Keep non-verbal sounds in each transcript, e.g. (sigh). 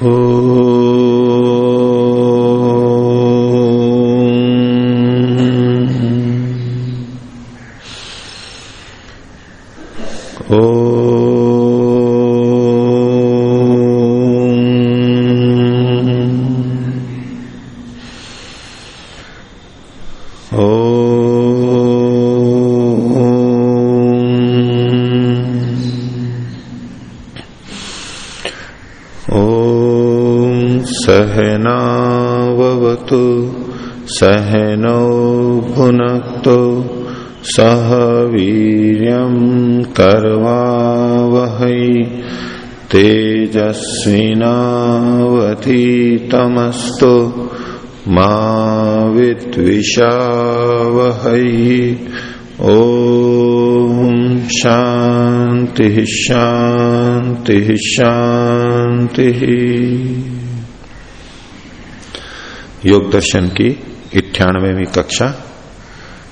सहनावतु तेजस्विनावधीतमस्तु मा विद्विषावहै। ओ शांति शांति शांति योग दर्शन की इक्यानवेवी कक्षा।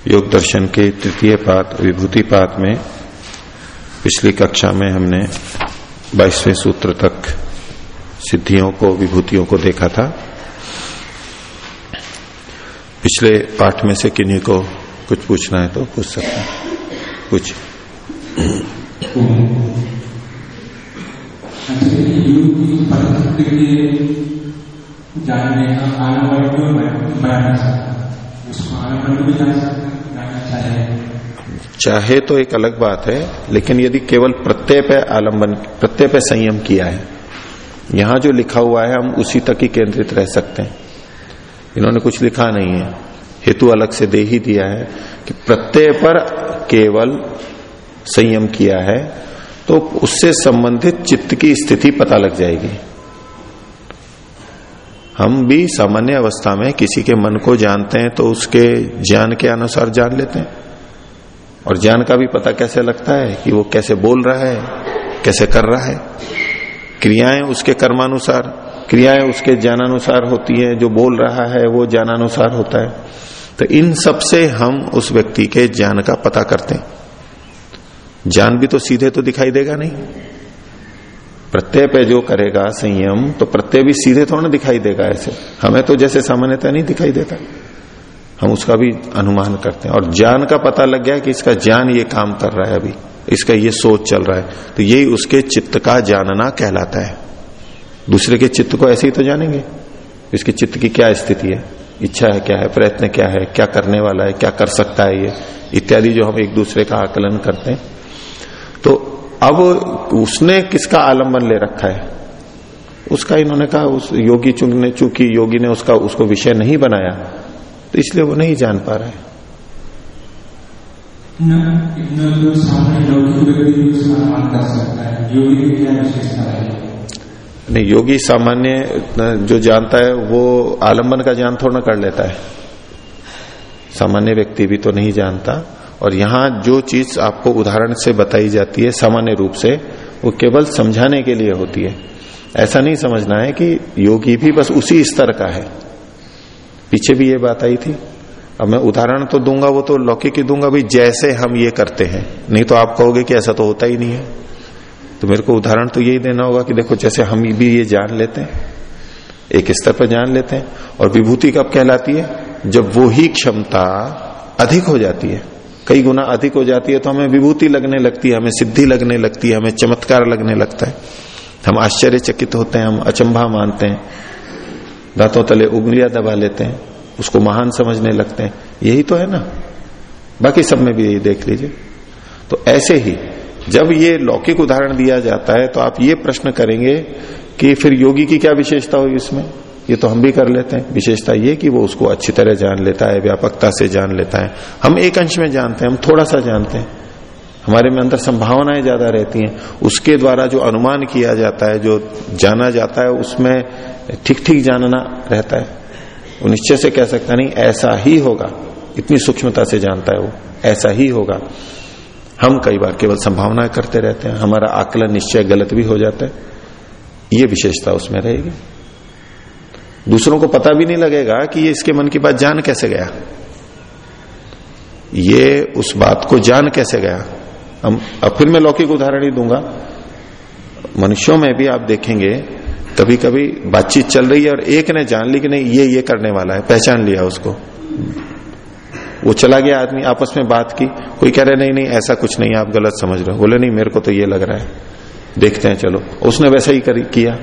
योग दर्शन के तृतीय पात विभूति पात में पिछली कक्षा में हमने बाईसवें सूत्र तक सिद्धियों को, विभूतियों को देखा था। पिछले पाठ में से किन्हीं को कुछ पूछना है तो पूछ सकते हैं। कुछ जानने का भी जान सकते चाहे तो एक अलग बात है, लेकिन यदि केवल प्रत्यय पे आलंबन, प्रत्यय पे संयम किया है, यहाँ जो लिखा हुआ है, हम उसी तक ही केंद्रित रह सकते हैं। इन्होंने कुछ लिखा नहीं है। हेतु अलग से दे ही दिया है कि प्रत्यय पर केवल संयम किया है तो उससे संबंधित चित्त की स्थिति पता लग जाएगी। हम भी सामान्य अवस्था में किसी के मन को जानते हैं तो उसके ज्ञान के अनुसार जान लेते हैं। और ज्ञान का भी पता कैसे लगता है कि वो कैसे बोल रहा है, कैसे कर रहा है। क्रियाएँ उसके कर्मानुसार, क्रियाएँ उसके ज्ञानानुसार होती है, जो बोल रहा है वो ज्ञानानुसार होता है। तो इन सबसे हम उस व्यक्ति के ज्ञान का पता करते हैं। ज्ञान भी तो सीधे तो दिखाई देगा नहीं। प्रत्यय पे जो करेगा संयम तो प्रत्यय भी सीधे थोड़ा दिखाई देगा ऐसे। हमें तो जैसे सामान्यतः नहीं दिखाई देता। हम उसका भी अनुमान करते हैं। और ज्ञान का पता लग गया कि इसका ज्ञान ये काम कर रहा है अभी। इसका ये सोच चल रहा है। तो यही उसके चित्त का जानना कहलाता है। दूसरे के चित्त को ऐसे ही तो जानेंगे। इसके चित्त की क्या स्थिति है? इच्छा है क्या है? प्रयत्न क्या है? क्या करने वाला है? क्या कर सकता है ये? इत्यादि जो हम एक दूसरे का आकलन करते हैं। तो अब उसने किसका आलंबन ले रखा है? उसका इन्होंने कहा, उस योगी चुनने, चूँकि योगी ने उसका, उसको विषय नहीं बनाया। तो इसलिए वो नहीं जान पा रहा है। नहीं योगी सामान्य जो जानता है वो आलंबन का ज्ञान थोड़ा कर लेता है। सामान्य व्यक्ति भी तो नहीं जानता। और यहाँ जो चीज़ आपको उदाहरण से बताई जाती है सामान्य रूप से वो केवल समझाने के लिए होती है। ऐसा नहीं समझना है कि योगी भी बस उसी स्तर का है। पीछे भी ये बात आई थी। अब मैं उदाहरण तो दूँगा, वो तो लौकिक ही दूँगा, भाई जैसे हम ये करते हैं। नहीं तो आप कहोगे कि ऐसा तो होता ही नहीं है। तो मेरे को उदाहरण तो यही देना होगा कि देखो, जैसे हम भी ये जान लेते हैं, एक स्तर पर जान लेते हैं, और विभूति कब कहलाती है? जब वो ही क्षमता अधिक हो जाती है। कई गुना अधिक हो जाती है तो हमें विभूति लगने लगती है, हमें सिद्धि लगने लगती है, हमें चमत्कार लगने लगता है। हम आश्चर्यचकित होते हैं, हम अचंभा मानते हैं। दांतों तले उंगलियाँ दबा लेते हैं, उसको महान समझने लगते हैं। यही तो है ना? बाकी सब में भी यही देख लीजिए। तो ऐसे ही, जब ये लौकिक उदाहरण दिया जाता है तो आप ये प्रश्न करेंगे कि फिर योगी की क्या विशेषता होगी इसमें? ये तो हम भी कर लेते हैं। विशेषता ये कि वो उसको अच्छी तरह जान लेता है, व्यापकता से जान लेता है। हम एक अंश में जानते हैं, हम थोड़ा सा जानते हैं। हमारे में अंदर संभावनाएँ ज़्यादा रहती हैं। उसके द्वारा जो अनुमान किया जाता है, जो जाना जाता है, उसमें ठीक ठीक जानना रहता है। वो निश्चय से कह सकता नहीं, ऐसा ही होगा। इतनी सूक्ष्मता से जानता है वो, ऐसा ही होगा। हम कई बार केवल संभावनाएँ करते रहते हैं। हमारा आकलन निश्चय गलत भी हो जाता है। ये विशेषता उसमें रहेगी। दूसरों को पता भी नहीं लगेगा कि ये इसके मन की बात जान कैसे गया। ये उस बात को जान कैसे गया। हम अब फिर मैं लौकिक उदाहरण ही दूँगा। मनुष्यों में भी आप देखेंगे कभी कभी बातचीत चल रही है और एक ने जान ली कि नहीं ये ये करने वाला है पहचान लिया उसको। वो चला गया आदमी आपस में बात की कोई कह रहे नहीं नहीं ऐसा कुछ नहीं आप गलत समझ रहे हो। बोले नहीं मेरे को तो ये लग रहा है। देखते हैं चलो। उसने वैसा ही कर, किया।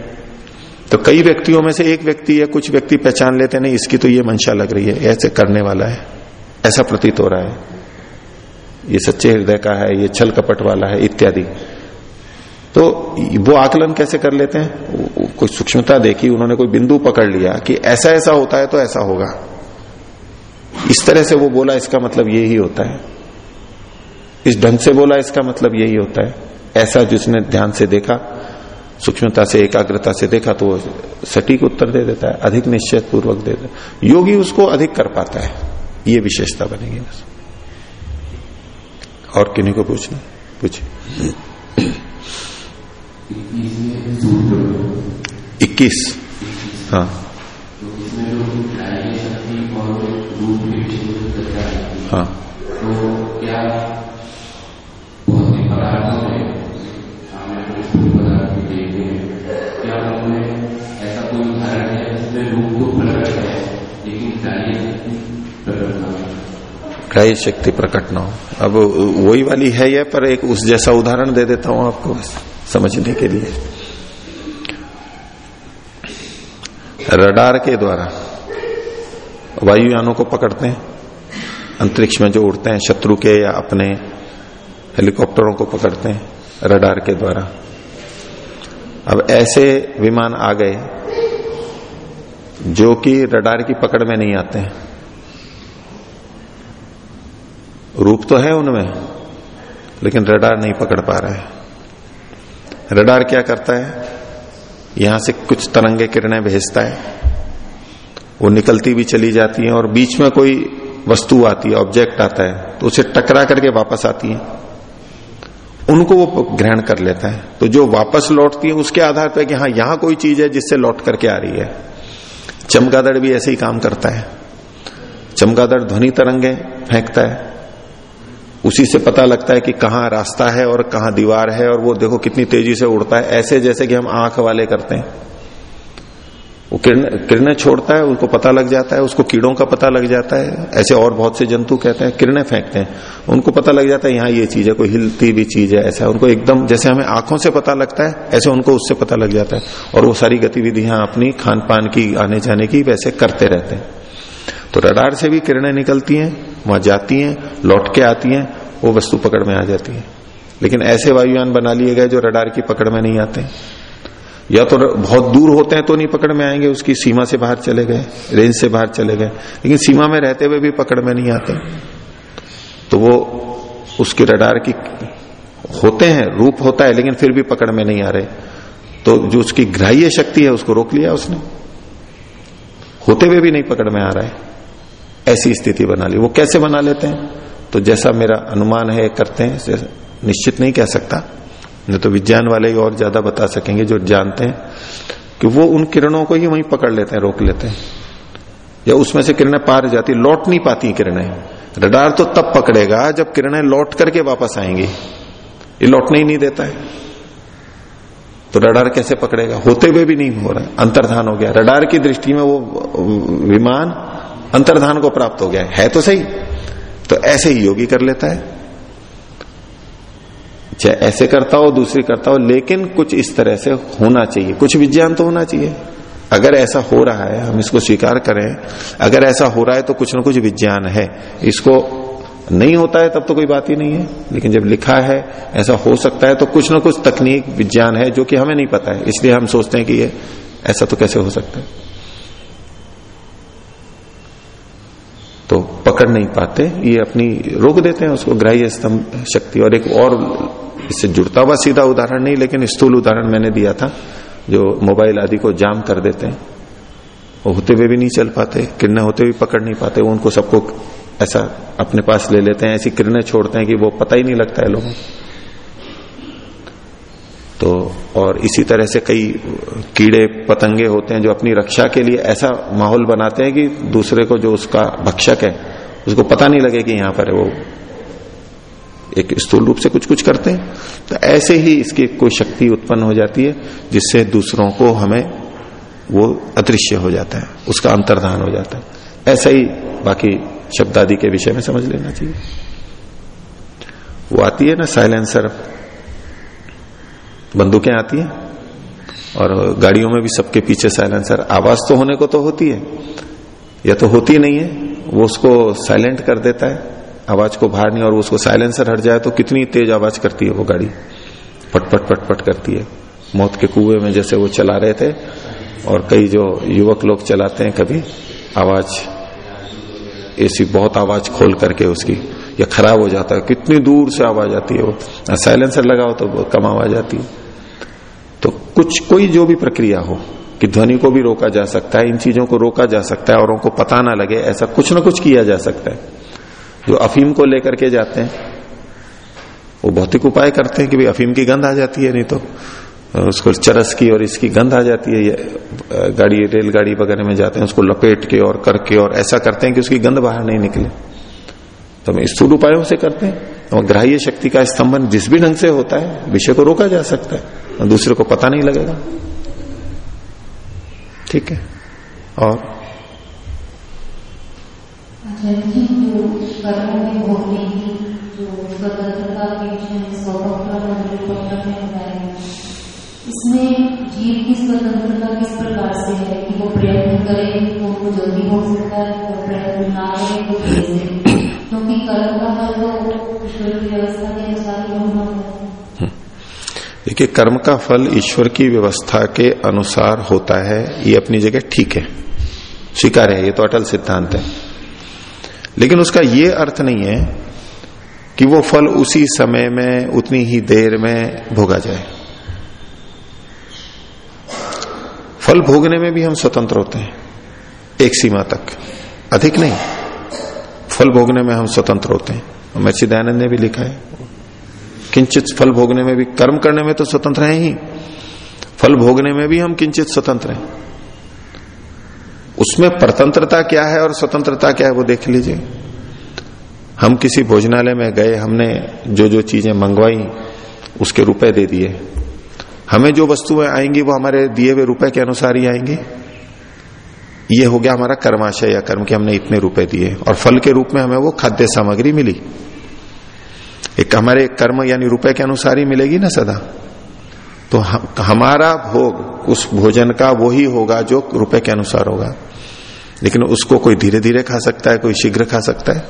तो कई व्यक्तियों में से एक व्यक्ति या कुछ व्यक्ति पहचान लेते नहीं इसकी तो ये मंशा लग रही है ऐसे करने वाला है ऐसा प्रतीत हो रहा है। ये सच्चे हृदय का है, ये छल कपट वाला है, इत्यादि। तो वो आकलन कैसे कर लेते हैं? कोई सूक्ष्मता देखी, उन्होंने कोई बिंदु पकड़ लिया कि ऐसा ऐसा होता है तो ऐसा होगा। इस तरह से वो बोला, इसका मतलब यही होता है। इस ढंग से बोला, इसका मतलब यही होता है। ऐसा जिसने ध्यान से देखा, सूक्ष्मता से, एकाग्रता से देखा तो वो सटीक उत्तर दे देता है, अधिक निश्चय पूर्वक दे देता है। योगी उसको अधिक कर पाता है। ये विशेषता बनेगी और किन्हीं को पूछना? पूछे इक्कीस। हाँ। हाँ। ग्राह्य शक्ति प्रकट ना हो। अब वही वाली है यह पर एक उस जैसा उदाहरण दे देता हूँ आपको समझने के लिए। रडार के द्वारा वायुयानों को पकड़ते हैं, अंतरिक्ष में जो उड़ते हैं, शत्रु के या अपने हेलीकॉप्टरों को पकड़ते हैं रडार के द्वारा। अब ऐसे विमान आ गए जो कि रडार की पकड़ में नहीं आते हैं। रूप तो है उनमें, लेकिन रडार नहीं पकड़ पा रहा है। रडार क्या करता है? यहाँ से कुछ तरंगे किरणें भेजता है। वो निकलती भी चली जाती हैं और बीच में कोई वस्तु आती है ऑब्जेक्ट आता है तो उसे टकरा करके वापस आती है। उनको वो ग्रहण कर लेता है। तो जो वापस लौटती है, उसके आधार पर कि हाँ यहाँ कोई चीज़ है जिससे लौट करके आ रही है। चमगादड़ भी ऐसे ही काम करता है। चमगादड़ ध्वनि तरंगे फेंकता है। उसी से पता लगता है कि कहाँ रास्ता है और कहाँ दीवार है और वो देखो कितनी तेज़ी से उड़ता है, ऐसे जैसे कि हम आँख वाले करते हैं। वो किरण, किरणें छोड़ता है उसको पता लग जाता है, उसको कीड़ों का पता लग जाता है। ऐसे और बहुत से जंतु कहते हैं, किरणें फेंकते हैं। उनको पता लग जाता है, यहाँ ये चीज़ है, कोई हिलती भी चीज़ है, ऐसा उनको एकदम, जैसे हमें आँखों से पता लगता है, ऐसे उनको उससे पता लग जाता है। और वो सारी गतिविधियाँ अपनी खान पान की आने जाने की वैसे करते रहते हैं। तो रडार से भी किरणें निकलती हैं, वहाँ जाती हैं, लौट के आती हैं, वो वस्तु पकड़ में आ जाती है। लेकिन ऐसे वायुयान बना लिए गए जो रडार की पकड़ में नहीं आते। या तो बहुत दूर होते हैं तो नहीं पकड़ में आएँगे, उसकी सीमा से बाहर चले गए, रेंज से बाहर चले गए, लेकिन सीमा में रहते हुए भी पकड़ में नहीं आते। तो वो उसके रडार की होते हैं, रूप होता है, लेकिन फिर भी पकड़ में नहीं आ रहे। तो जो उसकी ग्राह्य शक्ति है, उसको रोक लिया उसने। होते हुए भी नहीं पकड़ में आ रहा है। ऐसी स्थिति बना ली। वो कैसे बना लेते हैं? तो जैसा मेरा अनुमान है, करते हैं निश्चित नहीं कह सकता। नहीं तो विज्ञान वाले ही और ज़्यादा बता सकेंगे जो जानते हैं कि वो उन किरणों को ही वहीं पकड़ लेते हैं, रोक लेते हैं। या उसमें से किरणें पार जाती, लौट नहीं पाती किरणें। रडार तो तब पकड़ेगा जब किरणें लौट करके वापस आएँगी। ये लौटने ही नहीं देता है। तो रडार कैसे पकड़ेगा? होते हुए भी नहीं हो रहा अंतर्धान हो गया। रडार की दृष्टि में वो विमान अंतर्धान को प्राप्त हो गया है। तो सही। तो ऐसे ही योगी कर लेता है। चाहे ऐसे करता हो, दूसरी करता हो, लेकिन कुछ इस तरह से होना चाहिए। कुछ विज्ञान तो होना चाहिए। अगर ऐसा हो रहा है, हम इसको स्वीकार करें, अगर ऐसा हो रहा है तो कुछ ना कुछ विज्ञान है। इसको नहीं होता है, तब तो कोई बात ही नहीं है। लेकिन जब लिखा है, ऐसा हो सकता है तो कुछ ना कुछ तकनीक, विज्ञान है, जो कि हमें नहीं पता है। इसलिए हम सोचते हैं कि ये ऐसा तो कैसे हो सकता है? तो पकड़ नहीं पाते, ये अपनी रोक देते हैं, उसको ग्राह्य स्तंभ शक्ति। और एक और इससे जुड़ता हुआ सीधा उदाहरण नहीं, लेकिन स्थूल उदाहरण मैंने दिया था, जो मोबाइल आदि को जाम कर देते हैं। वो होते हुए भी नहीं चल पाते, किरणें होते हुए पकड़ नहीं पाते, वो उनको सबको ऐसा अपने पास ले लेते हैं, ऐसी किरणें छोड़ते हैं कि वो पता ही नहीं लगता है लोगों तो और इसी तरह से कई कीड़े पतंगे होते हैं जो अपनी रक्षा के लिए ऐसा माहौल बनाते हैं कि दूसरे को जो उसका भक्षक है, उसको पता नहीं लगे कि यहाँ पर है वो एक स्थूल रूप से कुछ कुछ करते हैं। तो ऐसे ही इसकी कोई शक्ति उत्पन्न हो जाती है, जिससे दूसरों को हमें वो अदृश्य हो जाता है, उसका अंतर्धान हो जाता है। ऐसा ही बाकी शब्द आदि के विषय में समझ लेना चाहिए। वो आती है ना साइलेंसर बंदूकें आती हैं। और गाड़ियों में भी सबके पीछे साइलेंसर। आवाज़ तो होने को तो होती है। या तो होती नहीं है, वो उसको साइलेंट कर देता है। आवाज़ को बाहर नहीं, और उसको साइलेंसर हट जाए तो कितनी तेज आवाज़ करती है वो गाड़ी। पटपट पटपट करती है। मौत के कुएँ में जैसे वो चला रहे थे, और कई जो युवक लोग चलाते हैं कभी, आवाज़, ऐसी बहुत आवाज़ खोल करके उसकी। या खराब हो जाता है, कितनी दूर से आवाज़ आती है वो। साइलेंसर लगाओ तो कम आवाज़ आती है। तो कुछ, कोई जो भी प्रक्रिया हो, कि ध्वनि को भी रोका जा सकता है, इन चीज़ों को रोका जा सकता है, और उनको पता ना लगे, ऐसा कुछ ना कुछ किया जा सकता है। जो अफीम को लेकर के जाते हैं, वो भौतिक उपाय करते हैं कि भाई अफीम की गंध आ जाती है, नहीं तो उसको चरस की और इसकी गंध आ जाती है गाड़ी, रेलगाड़ी वगैरह में जाते हैं, उसको लपेट के और करके और ऐसा करते हैं कि उसकी गंध बाहर नहीं निकले। तो हम स्थूल उपायों से करते हैं। और ग्राह्य शक्ति का स्तंभन जिस भी ढंग से होता है, विषय को रोका जा सकता है, और दूसरे को पता नहीं लगेगा। ठीक है? और? इसमें जीव की स्वतंत्रता किस प्रकार से है कि वो प्रयत्न करे वो जल्दी हो सकता है प्रयत्न ना करे देखिए, कर्म का फल ईश्वर की व्यवस्था के अनुसार होता है, ये अपनी जगह ठीक है। स्वीकार है, ये तो अटल सिद्धांत है। लेकिन उसका ये अर्थ नहीं है कि वो फल उसी समय में, उतनी ही देर में भोगा जाए। फल भोगने में भी हम स्वतंत्र होते हैं, एक सीमा तक। अधिक नहीं। फल भोगने में हम स्वतंत्र होते हैं। महर्षि दयानंद ने भी लिखा है। किंचित फल भोगने में भी, कर्म करने में तो स्वतंत्र है ही। फल भोगने में भी हम किंचित स्वतंत्र हैं। उसमें परतंत्रता क्या है और स्वतंत्रता क्या है वो देख लीजिए। हम किसी भोजनालय में गए, हमने जो जो चीज़ें मंगवाई, उसके रुपए दे दिए। हमें जो वस्तुएँ आएँगी वो हमारे दिए हुए रुपए के अनुसार ही आएँगी। ये हो गया हमारा कर्माशय या कर्म के हमने इतने रुपए दिए। और फल के रूप में हमें वो खाद्य सामग्री मिली। एक हमारे कर्म यानी रुपए के अनुसार ही मिलेगी ना सदा। तो हम, हमारा भोग उस भोजन का वो ही होगा जो रुपए के अनुसार होगा। लेकिन उसको कोई धीरे धीरे खा सकता है कोई शीघ्र खा सकता है।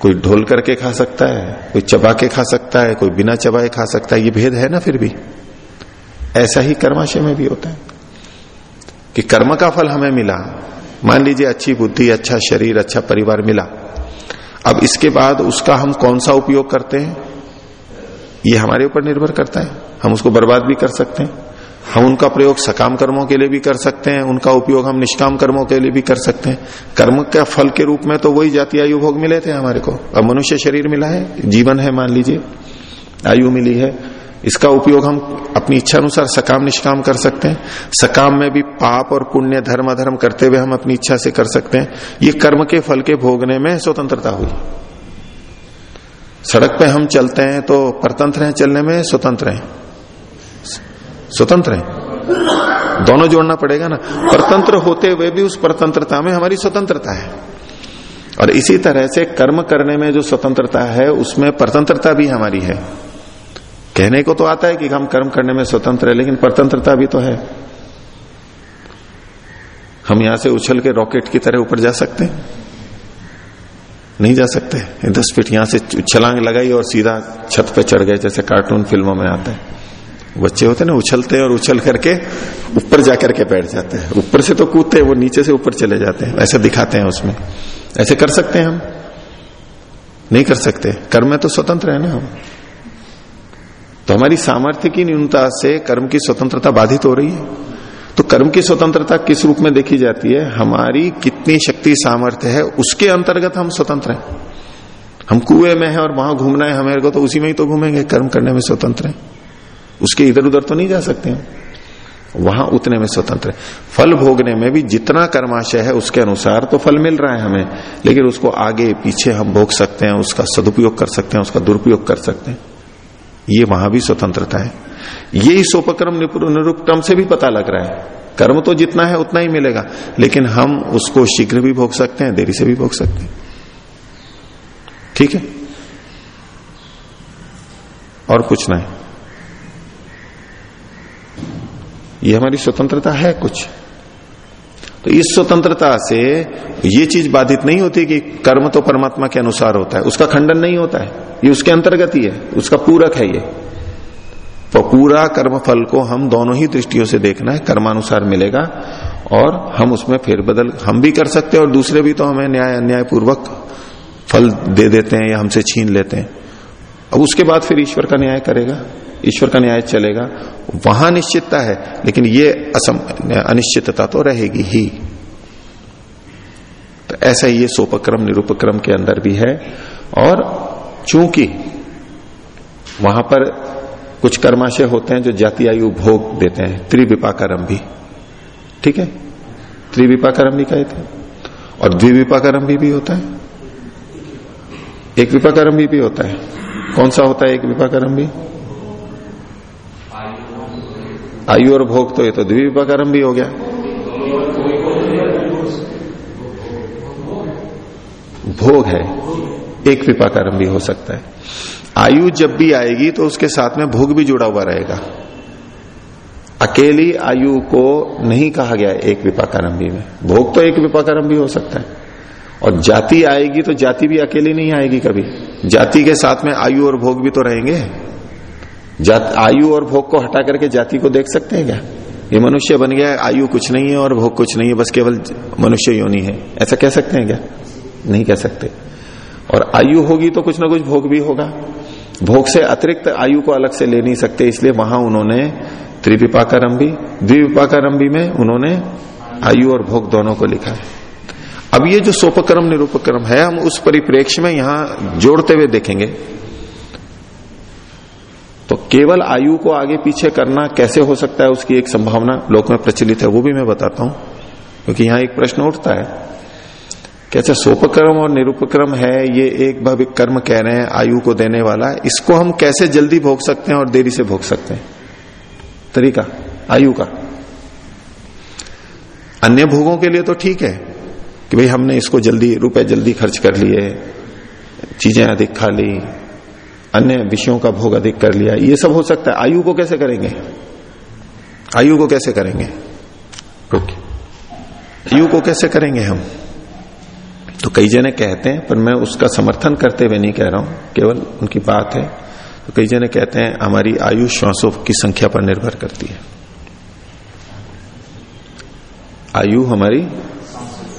कोई ढोल करके खा सकता है कोई चबा के खा सकता है कोई बिना चबाए खा सकता है ये भेद है ना फिर भी? ऐसा ही कर्माशय में भी होता है। कि कर्म का फल हमें मिला। मान लीजिए अच्छी बुद्धि अच्छा शरीर अच्छा परिवार मिला। अब इसके बाद उसका हम कौन सा उपयोग करते हैं? ये हमारे ऊपर निर्भर करता है। हम उसको बर्बाद भी कर सकते हैं। हम उनका प्रयोग सकाम कर्मों के लिए भी कर सकते हैं। उनका उपयोग हम निष्काम कर्मों के लिए भी कर सकते हैं। कर्म का फल के रूप में तो वही जाति आयु भोग मिले थे हमारे को। अब मनुष्य शरीर मिला है, जीवन है मान लीजिए। आयु मिली है इसका उपयोग हम अपनी इच्छा अनुसार सकाम निष्काम कर सकते हैं। सकाम में भी पाप और पुण्य धर्म अधर्म करते हुए हम अपनी इच्छा से कर सकते हैं। ये कर्म के फल के भोगने में स्वतंत्रता हुई। सड़क पे हम चलते हैं तो परतंत्र हैं, चलने में स्वतंत्र हैं। स्वतंत्र हैं। दोनों जोड़ना पड़ेगा ना। परतंत्र होते हुए भी उस परतंत्रता में हमारी स्वतंत्रता है। और इसी तरह से कर्म करने में जो स्वतंत्रता है, उसमें परतंत्रता भी हमारी है। कहने को तो आता है कि हम कर्म करने में स्वतंत्र है, लेकिन परतंत्रता भी तो है। हम यहाँ से उछल के रॉकेट की तरह ऊपर जा सकते हैं? नहीं जा सकते। दस फीट यहाँ से छलांग लगाई और सीधा छत पे चढ़ गए, जैसे कार्टून फ़िल्मों में आता है। बच्चे होते हैं ना, उछलते हैं और उछल करके ऊपर जाकर के बैठ जाते हैं। ऊपर से तो कूदते हैं, वो नीचे से ऊपर चले जाते हैं। ऐसे दिखाते हैं उसमें। ऐसे कर सकते हैं हम? नहीं कर सकते। कर्म में तो स्वतंत्र है ना हम। तो हमारी सामर्थ्य की न्यूनता से कर्म की स्वतंत्रता बाधित हो रही है। तो कर्म की स्वतंत्रता किस रूप में देखी जाती है? हमारी कितनी शक्ति सामर्थ्य है, उसके अंतर्गत हम स्वतंत्र हैं। हम कुएँ में है और वहाँ घूमना है हमें तो उसी में ही तो घूमेंगे, कर्म करने में स्वतंत्र है। उसके इधर उधर तो नहीं जा सकते हैं वहाँ उतने में स्वतंत्र है। फल भोगने में भी जितना कर्माशय है, उसके अनुसार तो फल मिल रहा है हमें, लेकिन उसको आगे पीछे हम भोग सकते हैं, उसका सदुपयोग कर सकते हैं, उसका दुरुपयोग कर सकते हैं। ये वहाँ भी स्वतंत्रता है। यही सोपक्रम निरूपक्रम से भी पता लग रहा है। कर्म तो जितना है उतना ही मिलेगा, लेकिन हम उसको शीघ्र भी भोग सकते हैं, देरी से भी भोग सकते हैं। ठीक है? और कुछ नहीं। ये हमारी स्वतंत्रता है कुछ। तो इस स्वतंत्रता से ये चीज़ बाधित नहीं होती कि कर्म तो परमात्मा के अनुसार होता है। उसका खंडन नहीं होता है। ये उसके अंतर्गत ही है। उसका पूरक है ये। तो पूरा कर्म फल को हम दोनों ही दृष्टियों से देखना है। कर्मानुसार मिलेगा और हम उसमें फेरबदल हम भी कर सकते हैं और दूसरे भी तो हमें न्याय अन्याय पूर्वक फल दे देते हैं या हमसे छीन लेते हैं। अब उसके बाद फिर ईश्वर का न्याय करेगा ईश्वर का न्याय चलेगा। वहाँ निश्चितता है लेकिन ये असम अनिश्चितता तो रहेगी ही। तो ऐसा ही ये सोपक्रम निरूपक्रम के अंदर भी है। और चूँकि वहाँ पर कुछ कर्माशय होते हैं जो जाति आयु भोग देते हैं त्रिविपाकरम भी। ठीक है? त्रिविपाकरम भी कहते हैं और द्विविपाकरम भी, भी होता है। एक विपाकरम भी, भी होता है। कौन सा होता है एक विपाकरम भी आयु और भोग तो ये तो द्विविपाकरम भी हो गया। भोग है, एक विपाकरम भी हो सकता है। आयु जब भी आएगी तो उसके साथ में भोग भी जुड़ा हुआ रहेगा। अकेली आयु को नहीं कहा गया एक विपाकारंभी में। भोग तो एक विपाकारंभी हो सकता है। और जाति आएगी तो जाति भी अकेली नहीं आएगी कभी। जाति के साथ में आयु और भोग भी तो रहेंगे। आयु और भोग को हटा करके जाति को देख सकते हैं क्या? ये मनुष्य बन गया आयु कुछ नहीं है और भोग कुछ नहीं है, बस केवल मनुष्य योनि है। ऐसा कह सकते हैं क्या? नहीं कह सकते। और आयु होगी तो कुछ ना कुछ भोग भी होगा। भोग से अतिरिक्त आयु को अलग से ले नहीं सकते, इसलिए वहाँ उन्होंने त्रिविपाकारंभी द्विविपाकारंभी में उन्होंने आयु और भोग दोनों को लिखा है। अब ये जो सोपक्रम, निरूपक्रम है, हम उस परिप्रेक्ष्य में यहाँ जोड़ते हुए देखेंगे। तो केवल आयु को आगे पीछे करना कैसे हो सकता है, उसकी एक संभावना लोक में प्रचलित है, वो भी मैं बताता हूँ, क्योंकि यहाँ एक प्रश्न उठता है। कैसे सोपक्रम और निरूपक्रम है, ये एक भविक कर्म कह रहे हैं, आयु को देने वाला, इसको हम कैसे जल्दी भोग सकते हैं और देरी से भोग सकते हैं? तरीका, आयु का। अन्य भोगों के लिए तो ठीक है कि भाई हमने इसको जल्दी रुपए जल्दी खर्च कर लिए चीज़ें अधिक खा ली अन्य विषयों का भोग अधिक कर लिया ये सब हो सकता है। आयु को कैसे करेंगे? आयु को कैसे करेंगे? आयु को कैसे करेंगे हम? तो कई जने कहते हैं पर मैं उसका समर्थन करते हुए नहीं कह रहा हूँ केवल उनकी बात है। तो कई जने कहते हैं हमारी आयु श्वासों की संख्या पर निर्भर करती है। आयु हमारी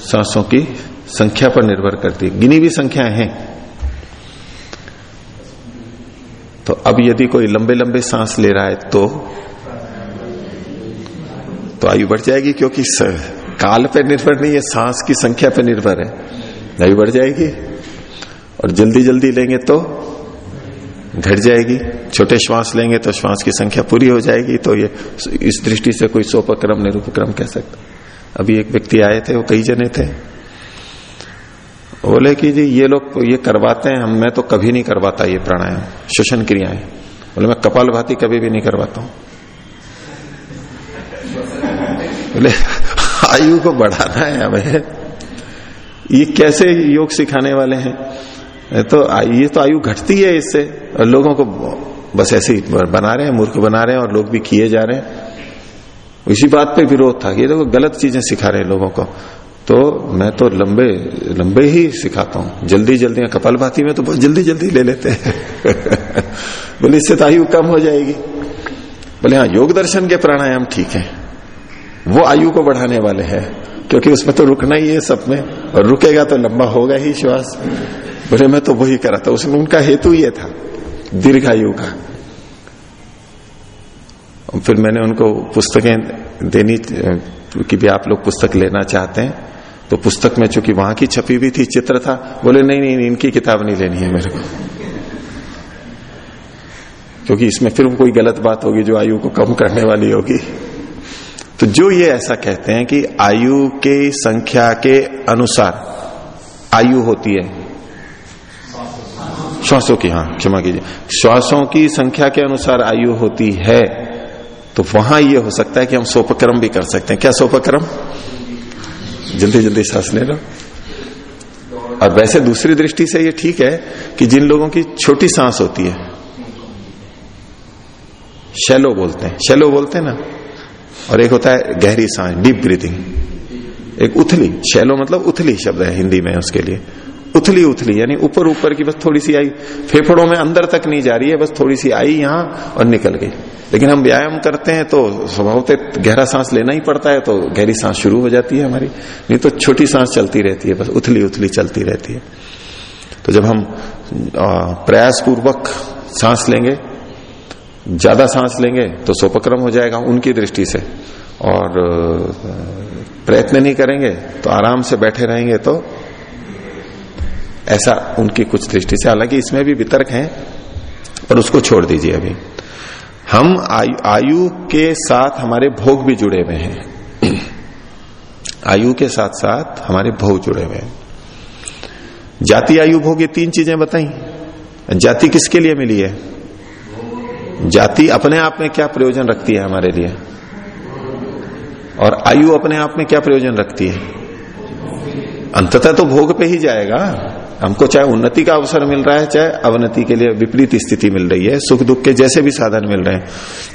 सांसों की संख्या पर निर्भर करती है। गिनी भी संख्याएँ हैं। तो अब यदि कोई लंबे लंबे सांस ले रहा है तो तो आयु बढ़ जाएगी क्योंकि काल पे निर्भर नहीं है, सांस की संख्या पे निर्भर है। आयु बढ़ जाएगी और जल्दी जल्दी लेंगे तो घट जाएगी। छोटे श्वास लेंगे तो श्वास की संख्या पूरी हो जाएगी। तो ये इस दृष्टि से कोई सोपक्रम, निरूपक्रम कह सकता। अभी एक व्यक्ति आए थे, वो कई जने थे। बोले कि जी, ये लोग ये करवाते हैं, हम, मैं तो कभी नहीं करवाता ये प्राणायाम श्वसन क्रियाएँ। बोले, मैं कपाल भाती कभी भी नहीं करवाता हूँ। बोले, आयु को बढ़ाना है हमें। ये कैसे योग सिखाने वाले हैं? तो ये तो आयु घटती है इससे। और लोगों को बस ऐसे ही बना रहे हैं, मूर्ख बना रहे हैं और लोग भी किए जा रहे हैं। इसी बात पे विरोध था ये देखो गलत चीज़ें सिखा रहे लोगों को। तो मैं तो लंबे लंबे ही सिखाता हूँ। जल्दी जल्दी कपाल भाती में तो बहुत जल्दी जल्दी ले लेते हैं। (laughs) बोले, इससे तो आयु कम हो जाएगी। बोले हाँ योग दर्शन के प्राणायाम ठीक है। वो आयु को बढ़ाने वाले हैं, क्योंकि उसमें तो रुकना ही है सब में। और रुकेगा तो लंबा होगा ही श्वास। बोले, मैं तो वही करा था, उसमें उनका हेतु ये था, दीर्घायु का। फिर मैंने उनको पुस्तकें देनी, कि भी आप लोग पुस्तक लेना चाहते हैं। तो पुस्तक में चूँकि वहाँ की छपी हुई थी, चित्र था, बोले, नहीं नहीं इनकी किताब नहीं लेनी है मेरे को। क्योंकि इसमें फिर कोई गलत बात होगी जो आयु को कम करने वाली होगी। तो जो ये ऐसा कहते हैं कि आयु के संख्या के अनुसार आयु होती है। श्वासों की हाँ क्षमा कीजिए। श्वासों की संख्या के अनुसार आयु होती है। तो वहाँ ये हो सकता है कि हम सोपक्रम भी कर सकते हैं। क्या सोपक्रम? जल्दी जल्दी सांस ले लो। और वैसे दूसरी दृष्टि से ये ठीक है कि जिन लोगों की छोटी सांस होती है शैलो बोलते हैं। शैलो बोलते हैं ना? और एक होता है गहरी सांस डीप ब्रीथिंग एक उथली शैलो मतलब उथली शब्द है हिंदी में उसके लिए। उथली उथली, यानी ऊपर ऊपर की बस थोड़ी सी आई। फेफड़ों में अंदर तक नहीं जा रही है, बस थोड़ी सी आई यहाँ और निकल गई। लेकिन हम व्यायाम करते हैं तो स्वभावतः गहरा सांस लेना ही पड़ता है तो गहरी सांस शुरू हो जाती है हमारी। नहीं तो छोटी सांस चलती रहती है, बस उथली उथली चलती रहती है। तो जब हम प्रयास पूर्वक सांस लेंगे, ज़्यादा सांस लेंगे तो सोपक्रम हो जाएगा उनकी दृष्टि से। और प्रयत्न नहीं करेंगे तो आराम से बैठे रहेंगे तो ऐसा उनकी कुछ दृष्टि से हालाँकि इसमें भी वितर्क है पर उसको छोड़ दीजिए अभी। हम आयु, आयु के साथ हमारे भोग भी जुड़े हुए हैं। (clears throat) आयु के साथ साथ हमारे भोग जुड़े हुए हैं। जाति आयु भोग ये तीन चीज़ें बताई। जाति किसके लिए मिली है? जाति अपने आप में क्या प्रयोजन रखती है हमारे लिए? और आयु अपने आप में क्या प्रयोजन रखती है? अंततः तो भोग पे ही जाएगा। हमको चाहे उन्नति का अवसर मिल रहा है, चाहे अवनति के लिए विपरीत स्थिति मिल रही है, सुख दुख के जैसे भी साधन मिल रहे हैं।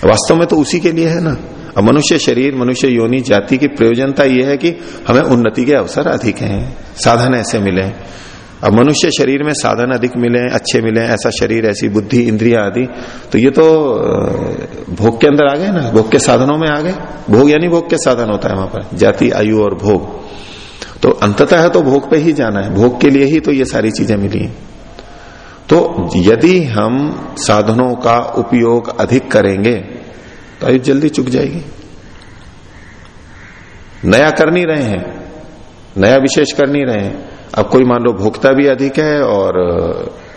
वास्तव में तो उसी के लिए है ना? अब मनुष्य शरीर, मनुष्य योनि, जाति की प्रयोजनता यह है कि हमें उन्नति के अवसर अधिक हैं, साधन ऐसे मिले अब मनुष्य शरीर में साधन अधिक मिले अच्छे मिले ऐसा शरीर, ऐसी बुद्धि, इंद्रिया आदि। तो ये तो भोग के अंदर आ गए ना? भोग के साधनों में आ गए। भोग यानी भोग के साधन होता है वहाँ पर। जाति, आयु और भोग। तो अंततः तो भोग पे ही जाना है। भोग के लिए ही तो ये सारी चीज़ें मिली हैं। तो यदि हम साधनों का उपयोग अधिक करेंगे तो आयु जल्दी चुक जाएगी। नया कर नहीं रहे हैं, नया विशेष कर नहीं रहे हैं। अब कोई मान लो भोक्ता भी अधिक है और,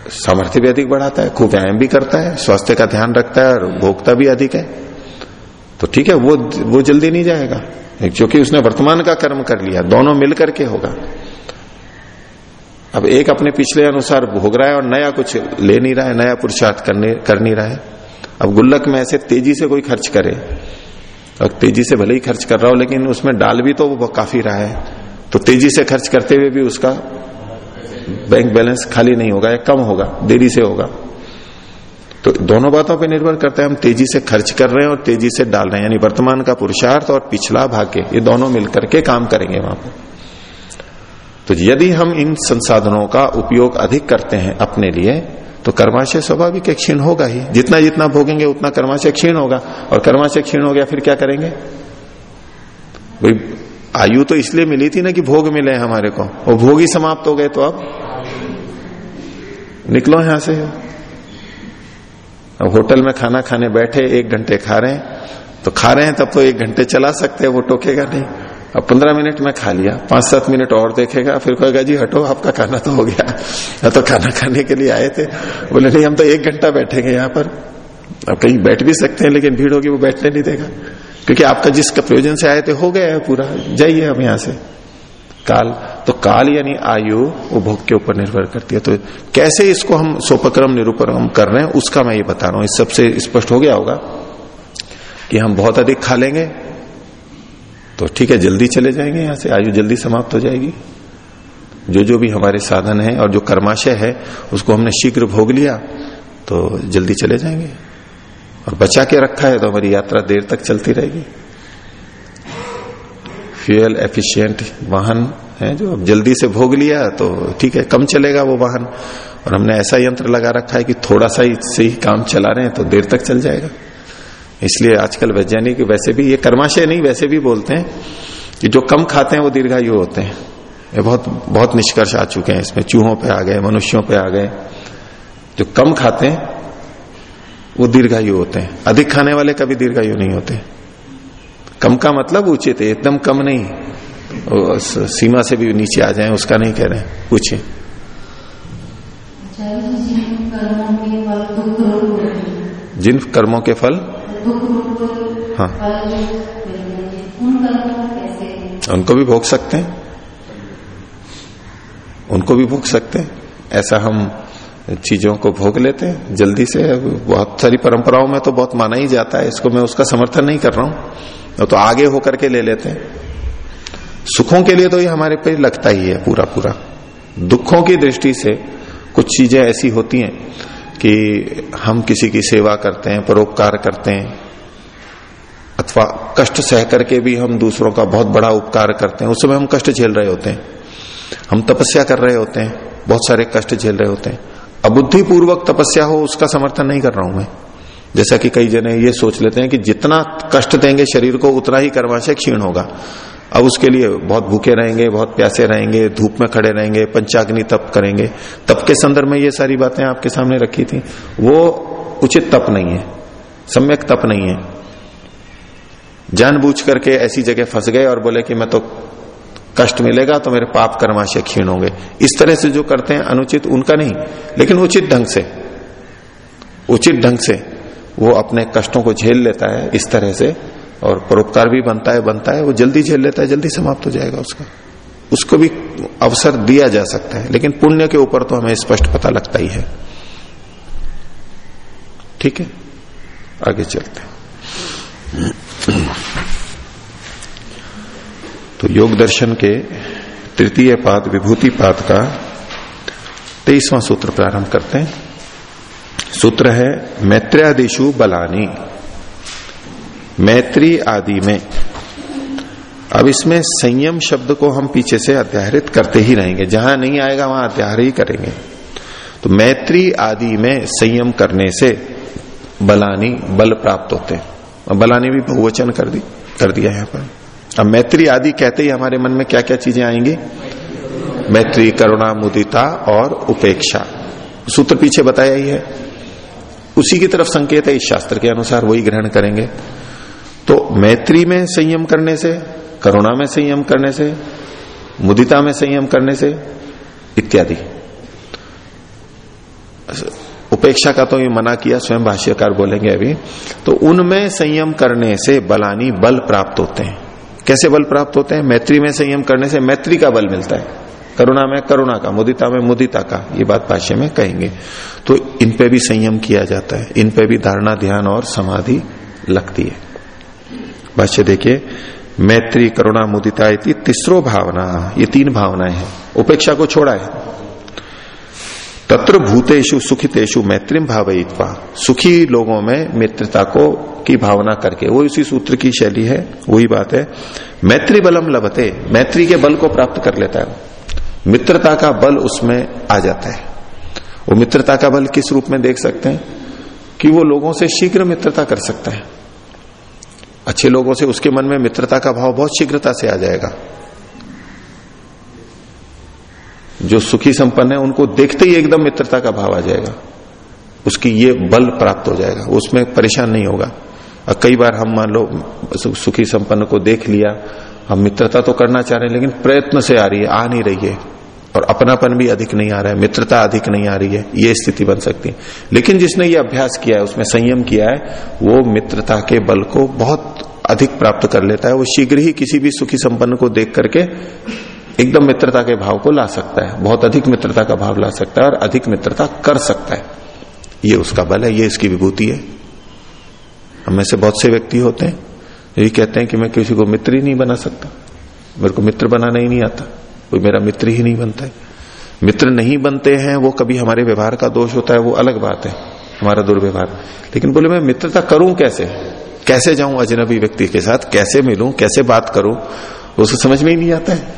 सामर्थ्य भी अधिक बढ़ाता है, खूब व्यायाम भी करता है, स्वास्थ्य का ध्यान रखता है और भोक्ता भी अधिक है। तो ठीक है, वो वो जल्दी नहीं जाएगा। क्योंकि उसने वर्तमान का कर्म कर लिया, दोनों मिलकर के होगा। अब एक अपने पिछले अनुसार भोग रहा है और नया कुछ ले नहीं रहा है, नया पुरुषार्थ करने, कर नहीं रहा है। अब गुल्लक में ऐसे तेज़ी से कोई खर्च करे, और तेज़ी से भले ही खर्च कर रहा हो, लेकिन उसमें डाल भी तो वो काफ़ी रहा है। तो तेज़ी से खर्च करते हुए भी उसका बैंक बैलेंस खाली नहीं होगा, या कम होगा, देरी से होगा। तो दोनों बातों पर निर्भर करता है, हम तेज़ी से खर्च कर रहे हैं और तेज़ी से डाल रहे हैं, यानी वर्तमान का पुरुषार्थ और पिछला भाग्य, ये दोनों मिलकर के काम करेंगे वहाँ पर तो यदि हम इन संसाधनों का उपयोग अधिक करते हैं अपने लिए तो कर्माशय स्वाभाविक क्षीण होगा ही। जितना जितना भोगेंगे, उतना कर्माशय क्षीण होगा। और कर्माशय क्षीण हो गया, फिर क्या करेंगे? भाई, आयु तो इसलिए मिली थी ना कि भोग मिले हमारे को। और भोग ही समाप्त हो गए तो अब? निकलो यहाँ से। अब होटल में खाना खाने बैठे, एक घंटे खा रहे हैं तो खा रहे हैं तब तो एक घंटे चला सकते हैं, वो टोकेगा नहीं। अब पंद्रह मिनट में खा लिया, पाँच सात मिनट और देखेगा, फिर कहेगा, जी, हटो, आपका खाना तो हो गया। (laughs) या तो खाना खाने के लिए आए थे। बोले, नहीं, हम तो एक घंटा बैठेंगे यहाँ पर। अब कहीं बैठ भी सकते हैं, लेकिन भीड़ होगी, वो बैठने नहीं देगा। क्योंकि आपका जिसका प्रयोजन से आए थे, हो गया है पूरा, जाइए अब यहाँ से। काल तो काल यानी आयु, वो भोग के ऊपर निर्भर करती है। तो कैसे इसको हम सोपक्रम निरूपक्रम कर रहे हैं, उसका मैं ये बता रहा हूँ। इस सबसे स्पष्ट हो गया होगा कि हम बहुत अधिक खा लेंगे तो ठीक है, जल्दी चले जाएँगे यहाँ से, आयु जल्दी समाप्त हो जाएगी। जो जो भी हमारे साधन है और जो कर्माशय है, उसको हमने शीघ्र भोग लिया तो जल्दी चले जाएँगे। और बचा के रखा है तो हमारी यात्रा देर तक चलती रहेगी। फ्यूल एफिशिएंट वाहन है जो अब जल्दी से भोग लिया तो ठीक है, कम चलेगा वो वाहन। और हमने ऐसा यंत्र लगा रखा है कि थोड़ा सा से ही काम चला रहे हैं तो देर तक चल जाएगा। इसलिए आजकल वैज्ञानिक वैसे भी, ये कर्माशय नहीं, वैसे भी बोलते हैं कि जो कम खाते हैं वो दीर्घायु होते हैं। ये बहुत बहुत निष्कर्ष आ चुके हैं इसमें। चूहों पे आ गए, मनुष्यों पे आ गए। जो कम खाते हैं, वो दीर्घायु होते हैं। अधिक खाने वाले कभी दीर्घायु नहीं होते। कम का मतलब उचित है एकदम कम नहीं। सीमा से भी नीचे आ जाए उसका नहीं कह रहे हैं। पूछिए। जिन कर्मों के फल हाँ। उनको भी भोग सकते हैं। उनको भी भोग सकते हैं। ऐसा हम चीज़ों को भोग लेते हैं जल्दी से। बहुत सारी परंपराओं में तो बहुत माना ही जाता है इसको मैं उसका समर्थन नहीं कर रहा हूँ। तो आगे होकर के ले लेते हैं। सुखों के लिए तो ये हमारे पे लगता ही है पूरा पूरा। दुखों की दृष्टि से कुछ चीज़ें ऐसी होती हैं कि हम किसी की सेवा करते हैं, परोपकार करते हैं, अथवा कष्ट सह करके भी हम दूसरों का बहुत बड़ा उपकार करते हैं। उस समय हम कष्ट झेल रहे होते हैं। हम तपस्या कर रहे होते हैं, बहुत सारे कष्ट झेल रहे होते हैं। अबुद्धिपूर्वक तपस्या हो, उसका समर्थन नहीं कर रहा हूँ मैं। जैसा कि कई जने ये सोच लेते हैं कि जितना कष्ट देंगे शरीर को, उतना ही कर्माशय क्षीण होगा। अब उसके लिए बहुत भूखे रहेंगे, बहुत प्यासे रहेंगे, धूप में खड़े रहेंगे, पंचाग्नि तप करेंगे। तप के संदर्भ में ये सारी बातें आपके सामने रखी थी। वो उचित तप नहीं है। सम्यक तप नहीं है। जानबूझ करके ऐसी जगह फंस गए और बोले कि मैं तो कष्ट मिलेगा तो मेरे पाप कर्माशय क्षीण होंगे। इस तरह से जो करते हैं अनुचित उनका नहीं, लेकिन उचित ढंग से, उचित ढंग से। वो अपने कष्टों को झेल लेता है इस तरह से, और परोपकार भी बनता है बनता है, वो जल्दी झेल लेता है, जल्दी समाप्त हो जाएगा उसका। उसको भी अवसर दिया जा सकता है, लेकिन पुण्य के ऊपर तो हमें स्पष्ट पता लगता ही है। ठीक है? आगे चलते हैं। तो योग दर्शन के तृतीय पाद, विभूति पाद का तेईसवां सूत्र प्रारंभ करते हैं। सूत्र है मैत्र्यादिशु बलानी। मैत्री आदि में। अब इसमें संयम शब्द को हम पीछे से अध्याहरित करते ही रहेंगे। जहाँ नहीं आएगा, वहाँ अध्याहार ही करेंगे। तो मैत्री आदि में संयम करने से बलानी, बल प्राप्त होते हैं। बलानी भी बहुवचन कर दी, कर दिया यहाँ पर। अब मैत्री आदि कहते ही हमारे मन में क्या क्या चीज़ें आएँगी? मैत्री, करुणा, मुदिता और उपेक्षा। सूत्र पीछे बताया ही है। उसी की तरफ़ संकेत है, इस शास्त्र के अनुसार वही ग्रहण करेंगे। तो मैत्री में संयम करने से, करुणा में संयम करने से, मुदिता में संयम करने से, इत्यादि। उपेक्षा का तो ये मना किया, स्वयं भाष्यकार बोलेंगे अभी। तो उनमें संयम करने से बलानी बल प्राप्त होते हैं। कैसे बल प्राप्त होते हैं? मैत्री में संयम करने से मैत्री का बल मिलता है। करुणा में करुणा का, मुदिता में मुदिता का, ये बात भाष्य में कहेंगे। तो इन पे भी संयम किया जाता है। इन पे भी धारणा, ध्यान और समाधि लगती है। भाष्य देखिए, मैत्री, करुणा, मुदिता इति तीसरो भावना। ये तीन भावनाएँ हैं। उपेक्षा को छोड़ा है। तत्र भूतेषु, सुखितेषु मैत्रिम भावयित्वा। सुखी लोगों में मित्रता को, की भावना करके। वो इसी सूत्र की शैली है। वही बात है। मैत्री बलम लभते। मैत्री के बल को प्राप्त कर लेता है मित्रता का बल उसमें आ जाता है। वो मित्रता का बल किस रूप में देख सकते हैं? कि वो लोगों से शीघ्र मित्रता कर सकता है। अच्छे लोगों से उसके मन में मित्रता का भाव बहुत शीघ्रता से आ जाएगा। जो सुखी संपन्न है, उनको देखते ही एकदम मित्रता का भाव आ जाएगा। उसकी ये बल प्राप्त हो जाएगा। उसमें परेशान नहीं होगा। और कई बार हम मान लो सुखी संपन्न को देख लिया हम मित्रता तो करना चाह रहे हैं, लेकिन प्रयत्न से आ रही है, आ नहीं रही है। और अपनापन भी अधिक नहीं आ रहा है, मित्रता अधिक नहीं आ रही है, ये स्थिति बन सकती है। लेकिन जिसने ये अभ्यास किया है, उसमें संयम किया है, वो मित्रता के बल को बहुत अधिक प्राप्त कर लेता है। वो शीघ्र ही किसी भी सुखी संपन्न को देख करके एकदम मित्रता के भाव को ला सकता है। बहुत अधिक मित्रता का भाव ला सकता है और अधिक मित्रता कर सकता है। ये उसका बल है, ये इसकी विभूति है। हम से बहुत से व्यक्ति होते हैं यही कहते हैं कि मैं किसी को मित्र ही नहीं बना सकता। मेरे को मित्र बनाना ही नहीं आता। कोई मेरा मित्र ही नहीं बनता है। मित्र नहीं बनते हैं, वो कभी हमारे व्यवहार का दोष होता है, वो अलग बात है, हमारा दुर्व्यवहार। लेकिन बोले, मैं मित्रता करूँ कैसे? कैसे जाऊँ अजनबी व्यक्ति के साथ? कैसे मिलूं? कैसे बात करूँ? उसको समझ में ही नहीं आता है।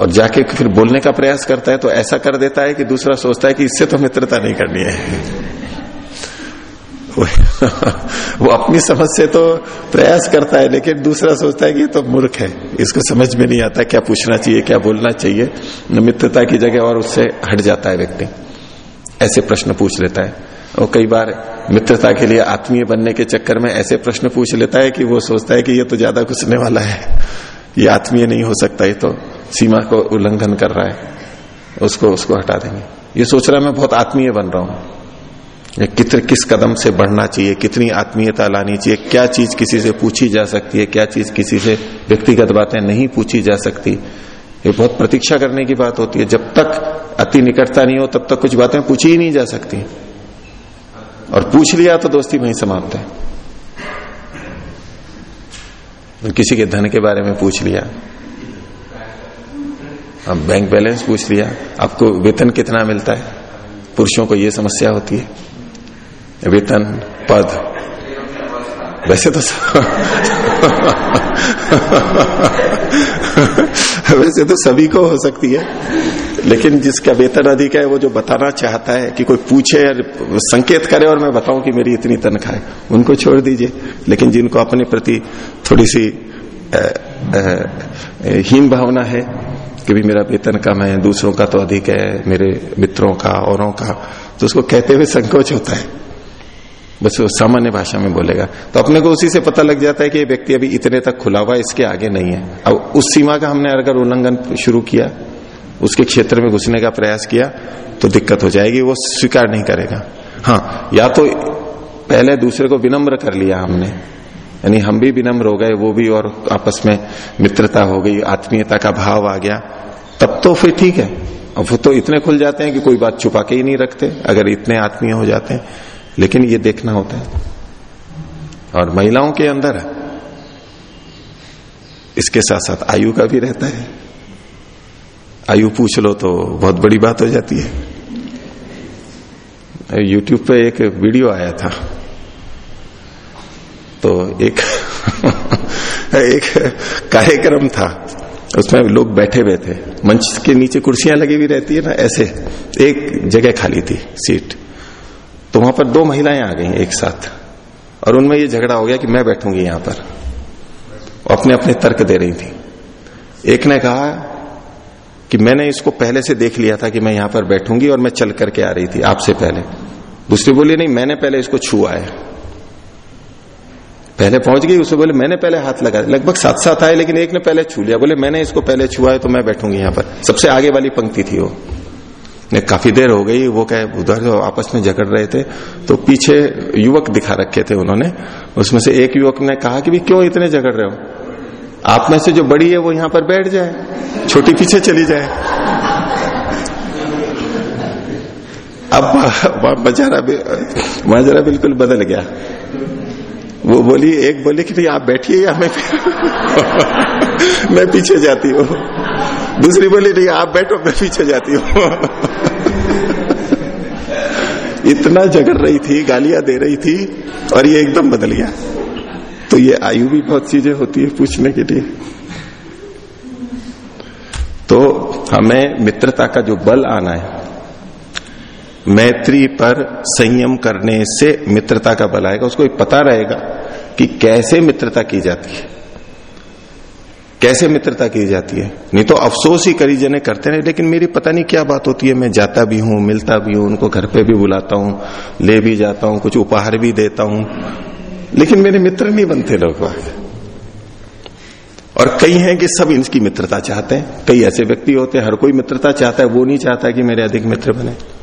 और जाके फिर बोलने का प्रयास करता है तो ऐसा कर देता है कि दूसरा सोचता है कि इससे तो मित्रता नहीं करनी है। वो अपनी समझ से तो प्रयास करता है, लेकिन दूसरा सोचता है कि तो मूर्ख है। इसको समझ में नहीं आता क्या पूछना चाहिए, क्या बोलना चाहिए। मित्रता की जगह और उससे हट जाता है व्यक्ति। ऐसे प्रश्न पूछ लेता है। और कई बार मित्रता के लिए आत्मीय बनने के चक्कर में ऐसे प्रश्न पूछ लेता है कि वो सोचता है कि ये तो ज़्यादा घुसने वाला है। ये आत्मीय नहीं हो सकता, ये तो सीमा को उल्लंघन कर रहा है। उसको उसको हटा देंगे। ये सोच रहा है, मैं बहुत आत्मीय बन रहा हूँ। कितने, किस कदम से बढ़ना चाहिए, कितनी आत्मीयता लानी चाहिए, क्या चीज़ किसी से पूछी जा सकती है, क्या चीज़ किसी से व्यक्तिगत बातें नहीं पूछी जा सकती। ये बहुत प्रतीक्षा करने की बात होती है। जब तक अति निकटता नहीं हो, तब तक कुछ बातें पूछी ही नहीं जा सकती। और पूछ लिया तो दोस्ती वहीं समाप्त है। किसी के धन के बारे में पूछ लिया। अब बैंक बैलेंस पूछ लिया। आपको वेतन कितना मिलता है? पुरुषों को यह समस्या होती है। वेतन, पद। वैसे तो वैसे तो सभी को हो सकती है। लेकिन जिसका वेतन अधिक है, वो जो बताना चाहता है कि कोई पूछे और संकेत करे और मैं बताऊँ कि मेरी इतनी तनख्वाह है, उनको छोड़ दीजिए। लेकिन जिनको अपने प्रति थोड़ी सी हीन भावना है कि भी मेरा वेतन कम है, दूसरों का तो अधिक है, मेरे मित्रों का, औरों का तो उसको कहते हुए संकोच होता है। बस सामान्य भाषा में बोलेगा। तो अपने को उसी से पता लग जाता है कि ये व्यक्ति अभी इतने तक खुला हुआ इसके आगे नहीं है। अब उस सीमा का हमने अगर उल्लंघन शुरू किया, उसके क्षेत्र में घुसने का प्रयास किया तो दिक्कत हो जाएगी, वो स्वीकार नहीं करेगा। हाँ या तो पहले दूसरे को विनम्र कर लिया हमने। यानी हम भी विनम्र हो गए, वो भी और आपस में मित्रता हो गई, आत्मीयता का भाव आ गया, तब तो फिर ठीक है। अब वो तो इतने खुल जाते हैं कि कोई बात छुपा के ही नहीं रखते, अगर इतने आत्मीय हो जाते हैं। लेकिन ये देखना होता है। और महिलाओं के अंदर इसके साथ साथ आयु का भी रहता है। आयु पूछ लो तो बहुत बड़ी बात हो जाती है। यूट्यूब पे एक वीडियो आया था। तो एक (laughs) एक कार्यक्रम था। उसमें लोग बैठे हुए थे। मंच के नीचे कुर्सियाँ लगी हुई रहती है ना, ऐसे। एक जगह खाली थी, सीट। तो वहाँ पर दो महिलाएँ आ गई एक साथ। और उनमें ये झगड़ा हो गया कि मैं बैठूँगी यहाँ पर। अपने अपने तर्क दे रही थी। एक ने कहा कि मैंने इसको पहले से देख लिया था कि मैं यहाँ पर बैठूँगी और मैं चल करके आ रही थी आपसे पहले। दूसरी बोली, नहीं, मैंने पहले इसको छुआ है पहले पहुँच गई उसे बोले, मैंने पहले हाथ लगाया लगभग साथ साथ आए, लेकिन एक ने पहले छू लिया। बोले, मैंने इसको पहले छुआ है तो मैं बैठूँगी यहाँ पर। सबसे आगे वाली पंक्ति थी वो। काफ़ी देर हो गई, वो कहे उधर जो आपस में झगड़ रहे थे। तो पीछे युवक दिखा रखे थे उन्होंने। उसमें से एक युवक ने कहा कि, भी क्यों इतने झगड़ रहे हो? आप में से जो बड़ी है, वो यहाँ पर बैठ जाए, छोटी पीछे चली जाए। अब मजारा मजारा बिल्कुल बदल गया। वो बोली, एक बोली कि आप बैठिए या मैं (laughs) मैं पीछे जाती हूँ? दूसरी बोली, नहीं, आप बैठो, मैं पीछे जाती हूँ। (laughs) इतना झगड़ रही थी, गालियाँ दे रही थी, और ये एकदम बदल गया। तो ये आयु भी बहुत चीज़ें होती है पूछने के लिए। तो हमें मित्रता का जो बल आना है मैत्री पर संयम करने से मित्रता का बल आएगा। उसको पता रहेगा कि कैसे मित्रता की जाती है। कैसे मित्रता की जाती है? नहीं तो अफसोस ही करी जने करते रहे, लेकिन मेरी पता नहीं क्या बात होती है। मैं जाता भी हूँ, मिलता भी हूँ, उनको घर पे भी बुलाता हूँ, ले भी जाता हूँ, कुछ उपहार भी देता हूँ। लेकिन मेरे मित्र नहीं बनते लोग और कई हैं कि सब इनकी मित्रता चाहते हैं। कई ऐसे व्यक्ति होते हैं, हर कोई मित्रता चाहता है, वो नहीं चाहता कि मेरे अधिक मित्र बने।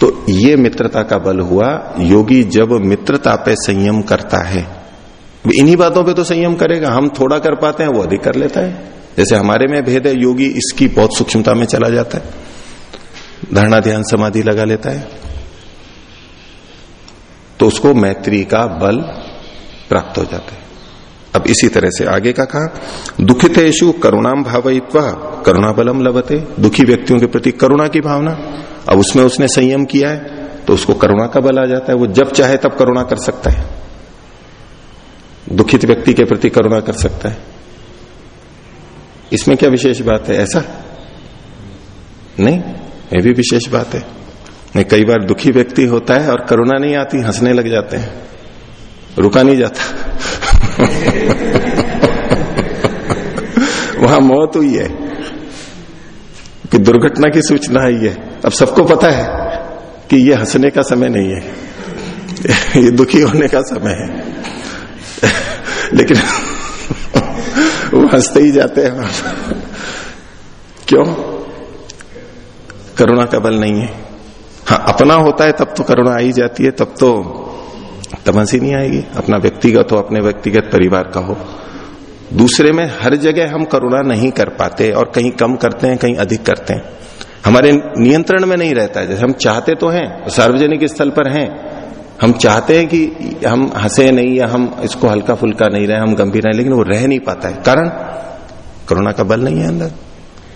तो ये मित्रता का बल हुआ, योगी जब मित्रता पे संयम करता है। इन्हीं बातों पे तो संयम करेगा, हम थोड़ा कर पाते हैं, वो अधिक कर लेता है। जैसे हमारे में भेद है, योगी इसकी बहुत सूक्ष्मता में चला जाता है। धारणा ध्यान समाधि लगा लेता है। तो उसको मैत्री का बल प्राप्त हो जाता है। अब इसी तरह से आगे का कहा दुखितेशु करुणाम भावयित्वा करुणा बलम लभते। दुखी व्यक्तियों के प्रति करुणा की भावना। अब उसमें उसने संयम किया है तो उसको करुणा का बल आ जाता है। वो जब चाहे तब करुणा कर सकता है। दुखित व्यक्ति के प्रति करुणा कर सकता है। इसमें क्या विशेष बात है? ऐसा? नहीं, ये भी विशेष बात है। नहीं, कई बार दुखी व्यक्ति होता है और करुणा नहीं आती, हंसने लग जाते हैं। रुका नहीं जाता। (laughs) वहाँ मौत हुई है। कि दुर्घटना की सूचना आई है। अब सबको पता है कि ये हंसने का समय नहीं है। (laughs) ये दुखी होने का समय है। (laughs) लेकिन (laughs) वो हँसते ही जाते हैं। क्यों? करुणा का बल नहीं है। हाँ अपना होता है तब तो करुणा आई जाती है, तब तो तब तमसी नहीं आएगी। अपना व्यक्तिगत हो, अपने व्यक्तिगत परिवार का हो। दूसरे में हर जगह हम करुणा नहीं कर पाते और कहीं कम करते हैं, कहीं अधिक करते हैं। हमारे नियंत्रण में नहीं रहता है। जैसे हम चाहते तो हैं, सार्वजनिक स्थल पर हैं। हम चाहते हैं कि हम हंसे नहीं या हम इसको हल्का फुल्का नहीं रहे, हम गंभीर रहे, लेकिन वो रह नहीं पाता है। कारण? करुणा का बल नहीं है अंदर।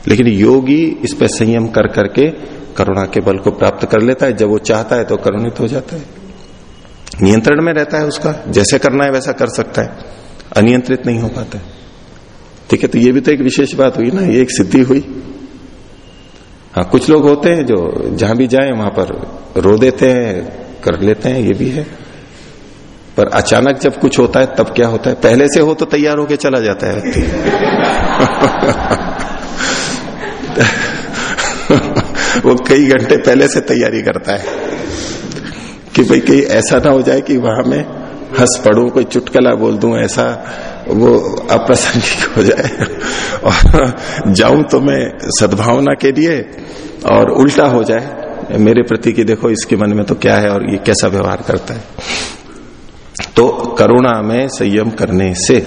लेकिन योगी इस पर संयम कर करके करुणा के बल को प्राप्त कर लेता है। जब वो चाहता है तो करुणित हो जाता है। नियंत्रण में रहता है उसका। जैसे करना है वैसा कर सकता है। अनियंत्रित नहीं हो पाता है। ठीक है तो ये भी तो एक विशेष बात हुई ना। ये एक सिद्धि हुई। हाँ कुछ लोग होते हैं जो जहाँ भी जाए, वहाँ पर रो देते हैं, कर लेते हैं, ये भी है। पर अचानक जब कुछ होता है, तब क्या होता है? पहले से हो तो तैयार होके चला जाता है। व्यक्ति (laughs) वो कई घंटे पहले से तैयारी करता है कि भाई, कहीं ऐसा ना हो जाए कि वहाँ में हंस पड़ू, कोई चुटकला बोल दूँ, ऐसा वो अप्रासंगिक हो जाए। और जाऊँ तो मैं सद्भावना के लिए और उल्टा हो जाए। मेरे प्रति की देखो, इसके मन में तो क्या है और ये कैसा व्यवहार करता है। तो करुणा में संयम करने से,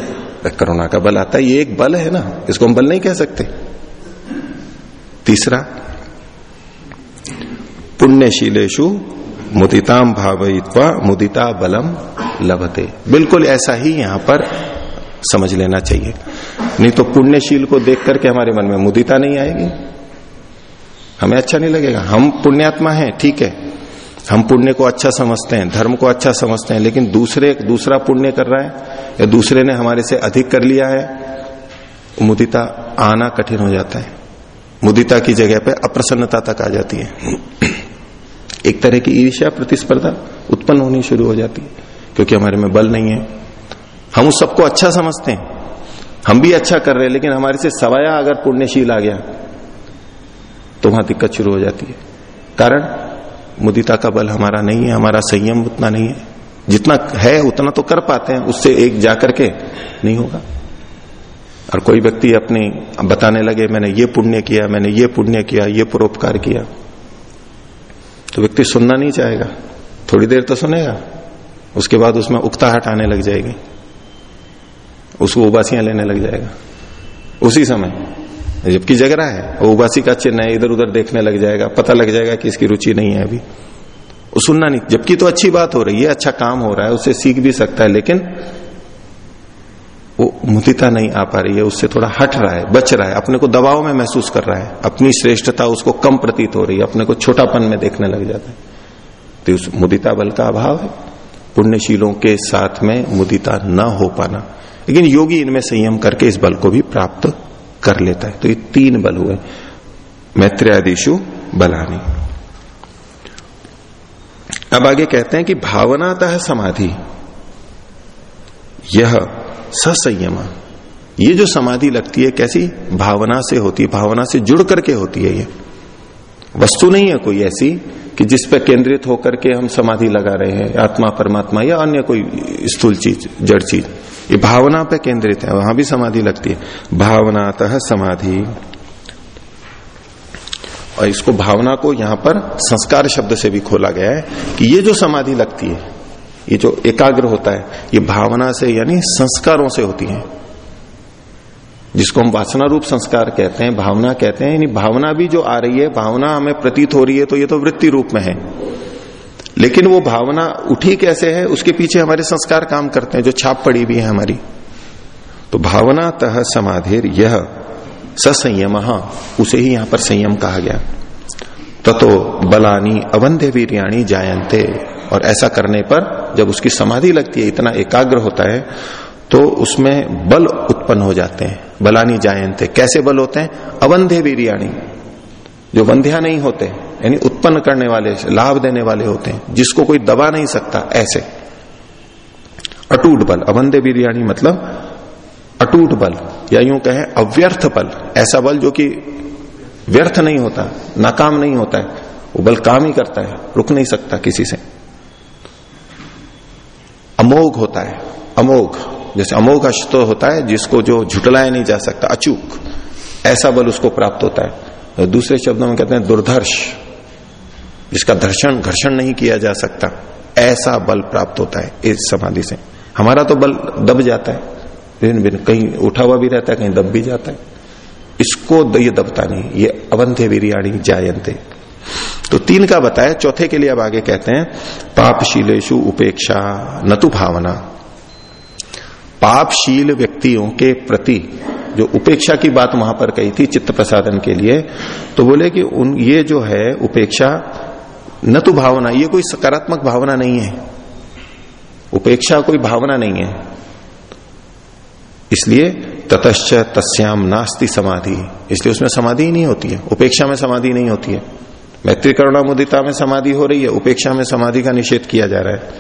करुणा का बल आता है। ये एक बल है ना, इसको हम बल नहीं कह सकते। तीसरा पुण्यशीलेशु मुदिताम भावित्वा मुदिता बलम लभते। बिल्कुल ऐसा ही यहाँ पर समझ लेना चाहिए। नहीं तो पुण्यशील को देख करके हमारे मन में मुदिता नहीं आएगी। हमें अच्छा नहीं लगेगा। हम पुण्यात्मा हैं, ठीक है। हम पुण्य को अच्छा समझते हैं, धर्म को अच्छा समझते हैं, लेकिन दूसरे, दूसरा पुण्य कर रहा है, या दूसरे ने हमारे से अधिक कर लिया है, मुदिता आना कठिन हो जाता है। मुदिता की जगह पे अप्रसन्नता तक आ जाती है। एक तरह की ईर्ष्या प्रतिस्पर्धा उत्पन्न होनी शुरू हो जाती है, क्योंकि हमारे में बल नहीं है। हम उस सबको अच्छा समझते हैं। हम भी अच्छा कर रहे हैं, लेकिन हमारे से सवाया अगर पुण्यशील आ गया तो वहाँ दिक्कत शुरू हो जाती है। कारण, मुदिता का बल हमारा नहीं है, हमारा संयम उतना नहीं है। जितना है, उतना तो कर पाते हैं, उससे एक जाकर के नहीं होगा। और कोई व्यक्ति अपनी बताने लगे, मैंने ये पुण्य किया, मैंने ये पुण्य किया, ये परोपकार किया। तो व्यक्ति सुनना नहीं चाहेगा। थोड़ी देर तो सुनेगा, उसके बाद उसमें उकताहट आने लग जाएगी। उसको उबासियाँ लेने लग जाएगा। उसी समय, जबकि जग रहा है, वो उबासी का चिन्ह है इधर उधर देखने लग जाएगा, पता लग जाएगा कि इसकी रुचि नहीं है अभी। वो सुनना नहीं, जबकि तो अच्छी बात हो रही है अच्छा काम हो रहा है, उससे सीख भी सकता है, लेकिन वो मुदिता नहीं आ पा रही है, उससे थोड़ा हट रहा है, बच रहा है, अपने को दबाव में महसूस कर रहा है, अपनी श्रेष्ठता उसको कम प्रतीत हो रही है, अपने को छोटापन में देखने लग जाता है। तो उस मुदिता बल का अभाव है, पुण्यशीलों के साथ में मुदिता न हो पाना। लेकिन योगी इनमें संयम करके इस बल को भी प्राप्त कर लेता है। तो ये तीन बल हुए। मैत्रियादिशु, बलानी। अब आगे कहते हैं कि भावनातः समाधि। यह ससंयम। ये जो समाधि लगती है, कैसी? भावना से होती है, भावना से जुड़ करके होती है ये। वस्तु नहीं है कोई ऐसी। कि जिस पे केंद्रित होकर के हम समाधि लगा रहे हैं, आत्मा, परमात्मा या अन्य कोई स्थूल चीज़, जड़ चीज़, ये भावना पे केंद्रित है, वहाँ भी समाधि लगती है। भावनातः समाधि। और इसको भावना को यहाँ पर संस्कार शब्द से भी खोला गया है कि ये जो समाधि लगती है, ये जो एकाग्र होता है, ये भावना से यानी संस्कारों से होती है। जिसको हम वासना रूप संस्कार कहते हैं, भावना कहते हैं, यानी भावना भी जो आ रही है, भावना हमें प्रतीत हो रही है तो ये तो वृत्ति रूप में है। लेकिन वो भावना उठी कैसे है, उसके पीछे हमारे संस्कार काम करते हैं, जो छाप पड़ी हुई है हमारी। तो भावना तह समाधिर यह ससंयम, उसे ही यहाँ पर संयम कहा गया। ततो बलानी अवंध्य वीरियाणी जायंते और ऐसा करने पर जब उसकी समाधि लगती है, इतना एकाग्र होता है तो उसमें बल उत्पन्न हो जाते हैं। बलानी जायंते कैसे बल होते हैं? अवंध्य वीरियाणी जो वंध्या नहीं होते, यानी उत्पन्न करने वाले, लाभ देने वाले होते हैं, जिसको कोई दबा नहीं सकता, ऐसे। अटूट बल। अवंध्य वीरियाणी मतलब अटूट बल, या यूँ कहे, अव्यर्थ बल। ऐसा बल जो कि व्यर्थ नहीं होता, नाकाम नहीं होता है। वो बल काम ही करता है, रुक नहीं सकता किसी से। अमोघ होता है, अमोघ। जैसे अमोघ अश्व होता है, जिसको जो झुटलाया नहीं जा सकता, अचूक, ऐसा बल उसको प्राप्त होता है। तो दूसरे शब्दों में कहते हैं दुर्धर्ष, जिसका दर्शन, घर्षण नहीं किया जा सकता, ऐसा बल प्राप्त होता है इस समाधि से। हमारा तो बल दब जाता है भिन्न भिन्न कहीं उठा हुआ भी रहता है, कहीं दब भी जाता है। इसको ये दबता नहीं, ये अवंध्य वीरियाणी जायंते तो तीन का बताया, चौथे के लिए अब आगे कहते हैं पापशीलेशु उपेक्षा नतु भावना। पापशील व्यक्तियों के प्रति जो उपेक्षा की बात वहाँ पर कही थी चित्त प्रसादन के लिए तो बोले कि उन, ये जो है उपेक्षा, न तो भावना, ये कोई सकारात्मक भावना नहीं है। उपेक्षा कोई भावना नहीं है। इसलिए ततश्च तस्याम नास्ति समाधि। इसलिए उसमें समाधि ही नहीं होती है। उपेक्षा में समाधि नहीं होती है। मैत्री करुणा मुदिता में समाधि हो रही है। उपेक्षा में समाधि का निषेध किया जा रहा है।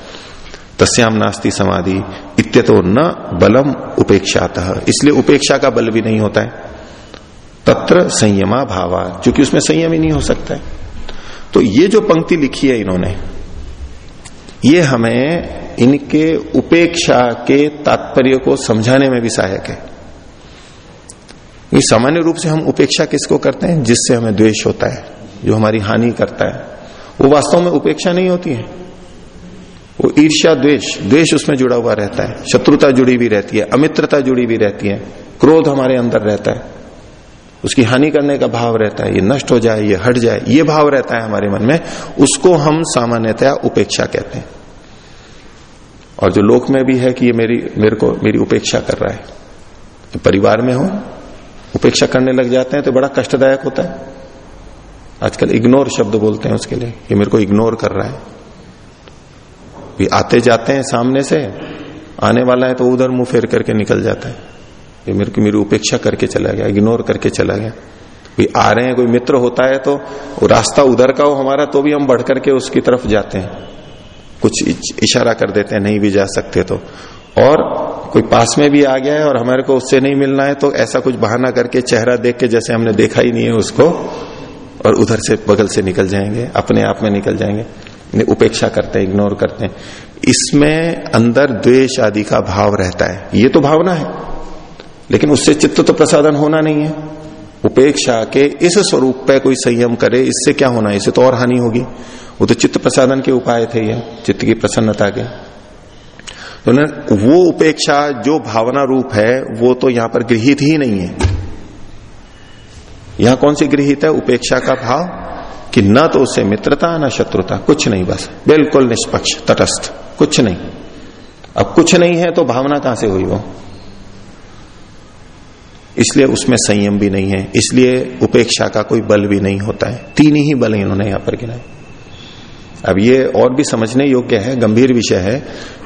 तस्याम नास्ती समाधि इत्यतो न बलम उपेक्षात। इसलिए उपेक्षा का बल भी नहीं होता है। तत्र संयमा भावा क्योंकि उसमें संयम ही नहीं हो सकता है। तो ये जो पंक्ति लिखी है इन्होंने, ये हमें इनके उपेक्षा के तात्पर्य को समझाने में भी सहायक है। ये सामान्य रूप से हम उपेक्षा किसको करते हैं? जिससे हमें द्वेष होता है, जो हमारी हानि करता है। वो वास्तव में उपेक्षा नहीं होती है। वो ईर्ष्या द्वेष द्वेष उसमें जुड़ा हुआ रहता है। शत्रुता जुड़ी हुई रहती है, अमित्रता जुड़ी हुई रहती है, क्रोध हमारे अंदर रहता है। उसकी हानि करने का भाव रहता है, ये नष्ट हो जाए, ये हट जाए, ये भाव रहता है हमारे मन में, उसको हम सामान्यतया उपेक्षा कहते हैं। और जो लोक में भी है कि ये मेरी, मेरे को, मेरी उपेक्षा कर रहा है तो परिवार में हो, उपेक्षा करने लग जाते हैं तो बड़ा कष्टदायक होता है। आजकल इग्नोर शब्द बोलते हैं उसके लिए, ये मेरे को इग्नोर कर रहा है। भी आते जाते हैं सामने से, आने वाला है तो उधर मुँह फेर करके निकल जाता है। ये मेरे को मेरी उपेक्षा करके चला गया इग्नोर करके चला गया। भी आ रहे हैं, कोई मित्र होता है तो रास्ता उधर का हो हमारा तो भी हम बढ़ करके उसकी तरफ़ जाते हैं। कुछ इशारा कर देते हैं, नहीं भी जा सकते तो। और कोई पास में भी आ गया है और हमारे को उससे नहीं मिलना है तो ऐसा कुछ बहाना करके, चेहरा देख के जैसे हमने देखा ही नहीं है उसको, और उधर से बगल से निकल जाएँगे, अपने आप में निकल जाएँगे। उपेक्षा करते हैं इग्नोर करते हैं। इसमें अंदर द्वेष आदि का भाव रहता है। ये तो भावना है। लेकिन उससे चित्त तो प्रसादन होना नहीं है। उपेक्षा के इस स्वरूप पे कोई संयम करे, इससे क्या होना है? इससे तो और हानि होगी। वो तो चित्त प्रसादन के उपाय थे ये चित्त की प्रसन्नता के। तो वो उपेक्षा जो भावना रूप है, वो तो यहाँ पर गृहित ही नहीं है। यहाँ कौन सी गृहित है? उपेक्षा का भाव कि न तो उससे मित्रता, न शत्रुता, कुछ नहीं बस। बिल्कुल निष्पक्ष, तटस्थ, कुछ नहीं। अब कुछ नहीं है तो भावना कहाँ से हुई वो? इसलिए उसमें संयम भी नहीं है, इसलिए उपेक्षा का कोई बल भी नहीं होता है। तीन ही बल इन्होंने यहाँ पर गिनाए। अब ये और भी समझने योग्य है, गंभीर विषय है,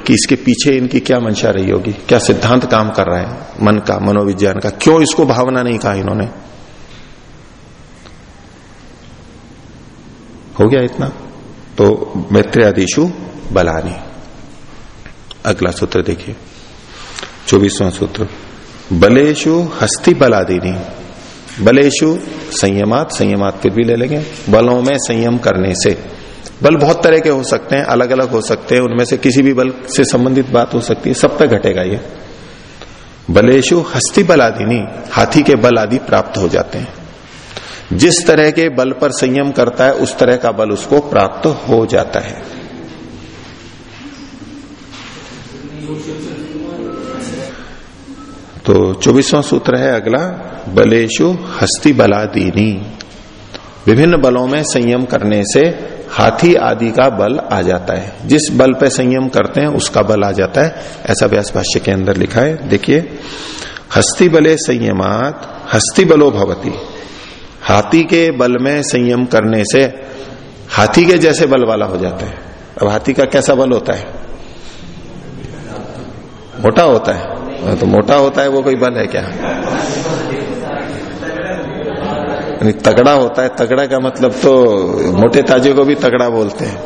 कि इसके पीछे इनकी क्या मंशा रही होगी, क्या सिद्धांत काम कर रहा है, मन का, मनोविज्ञान का। क्यों इसको भावना नहीं कहा इन्होंने? हो गया इतना। तो मैत्रियादिशु बलानी। अगला सूत्र देखिए। चौबीसवां सूत्र। बलेशु हस्ती बलादिनी। बलेशु संयमात संयमात फिर भी ले लेंगे। बलों में संयम करने से। बल बहुत तरह के हो सकते हैं अलग अलग हो सकते हैं, उनमें से किसी भी बल से संबंधित बात हो सकती है, सब पे घटेगा ये। बलेशु हस्ति बलादिनी। हाथी के बल आदि प्राप्त हो जाते हैं। जिस तरह के बल पर संयम करता है, उस तरह का बल उसको प्राप्त हो जाता है। तो चौबीसवां सूत्र है अगला बलेशु हस्ति बलादीनी। विभिन्न बलों में संयम करने से हाथी आदि का बल आ जाता है। जिस बल पर संयम करते हैं, उसका बल आ जाता है। ऐसा व्यास भाष्य के अंदर लिखा है। देखिए, हस्ती बले संयमात, हस्ती बलो भवती। हाथी के बल में संयम करने से हाथी के जैसे बल वाला हो जाता है। अब हाथी का कैसा बल होता है? मोटा होता है। तो मोटा होता है, वो कोई बल है क्या? तगड़ा होता है। तगड़ा का मतलब तो मोटे ताजे को भी तगड़ा बोलते हैं।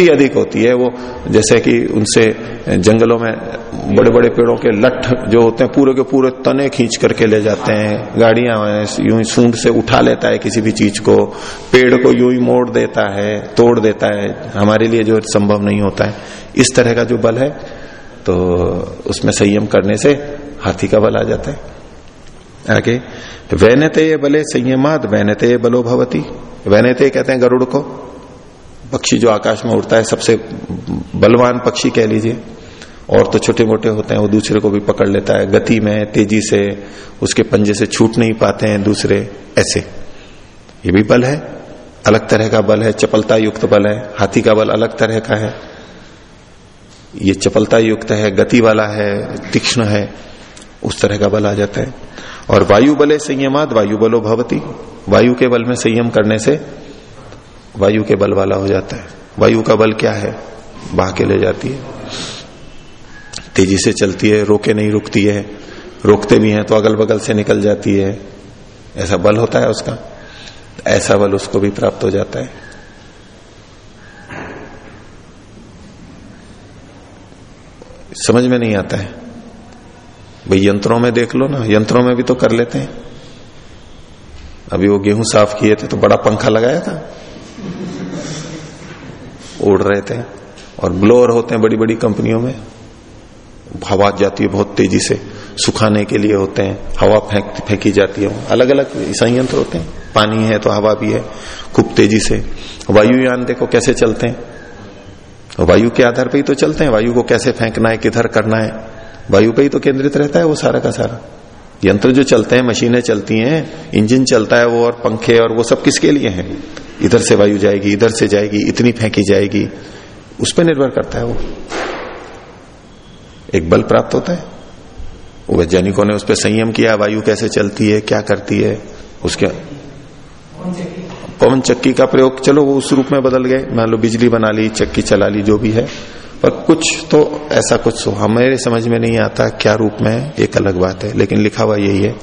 शक्ति अधिक होती है। वो जैसे कि उनसे जंगलों में बड़े बड़े पेड़ों के लठ जो होते हैं, पूरे के पूरे तने खींच करके ले जाते हैं। गाड़ियाँ यूँ ही सूंड से उठा लेता है किसी भी चीज़ को। पेड़ को यूँ ही मोड़ देता है, तोड़ देता है। हमारे लिए जो संभव नहीं होता है। इस तरह का जो बल है तो उसमें संयम करने से हाथी का बल आ जाता है। आगे वैनते बले संयमाद वैनते बलो भवती। वैनते कहते हैं गरुड़ को। पक्षी जो आकाश में उड़ता है, सबसे बलवान पक्षी कह लीजिए। और तो छोटे मोटे होते हैं, वो दूसरे को भी पकड़ लेता है। गति में, तेज़ी से, उसके पंजे से छूट नहीं पाते हैं दूसरे। ऐसे। ये भी बल है। अलग तरह का बल है। चपलता युक्त बल है। हाथी का बल अलग तरह का है। ये चपलता युक्त है, गति वाला है, तीक्ष्ण है, उस तरह का बल आ जाता है। और वायु बले संयमाद वायु बलो भवती। वायु के बल में संयम करने से वायु के बल वाला हो जाता है। वायु का बल क्या है? बहा के ले जाती है। तेज़ी से चलती है, रोके नहीं, रुकती है। रोकते भी हैं तो अगल बगल से निकल जाती है। ऐसा बल होता है उसका। ऐसा बल उसको भी प्राप्त हो जाता है। समझ में नहीं आता है। भाई, यंत्रों में देख लो ना। यंत्रों में भी तो कर लेते हैं। अभी वो गेहूँ साफ़ किए थे तो बड़ा पंखा लगाया था। उड़ रहे थे और ब्लोअर होते हैं बड़ी बड़ी कंपनियों में। हवा जाती है बहुत तेज़ी से, सुखाने के लिए होते हैं, हवा फेंक, फेंकी जाती है। अलग अलग संयंत्र होते हैं, पानी है तो हवा भी है, खूब तेज़ी से। वायुयान देखो कैसे चलते हैं। वायु के आधार पर ही तो चलते हैं, वायु को कैसे फेंकना है, किधर करना है। वायु पे ही तो केंद्रित रहता है वो सारा का सारा। यंत्र जो चलते हैं, मशीनें चलती हैं, इंजन चलता है वो और पंखे और वो सब किसके लिए हैं? इधर से वायु जाएगी, इधर से जाएगी, इतनी फेंकी जाएगी। उस पर निर्भर करता है वो। एक बल प्राप्त होता है। वैज्ञानिकों ने उस पर संयम किया, वायु कैसे चलती है, क्या करती है, उसके पवन चक्की का प्रयोग, चलो वो उस रूप में बदल गए। मान लो बिजली बना ली, चक्की चला ली, जो भी है। पर कुछ तो ऐसा कुछ हमारे समझ में नहीं आता क्या रूप में, एक अलग बात है। लेकिन लिखा हुआ यही है।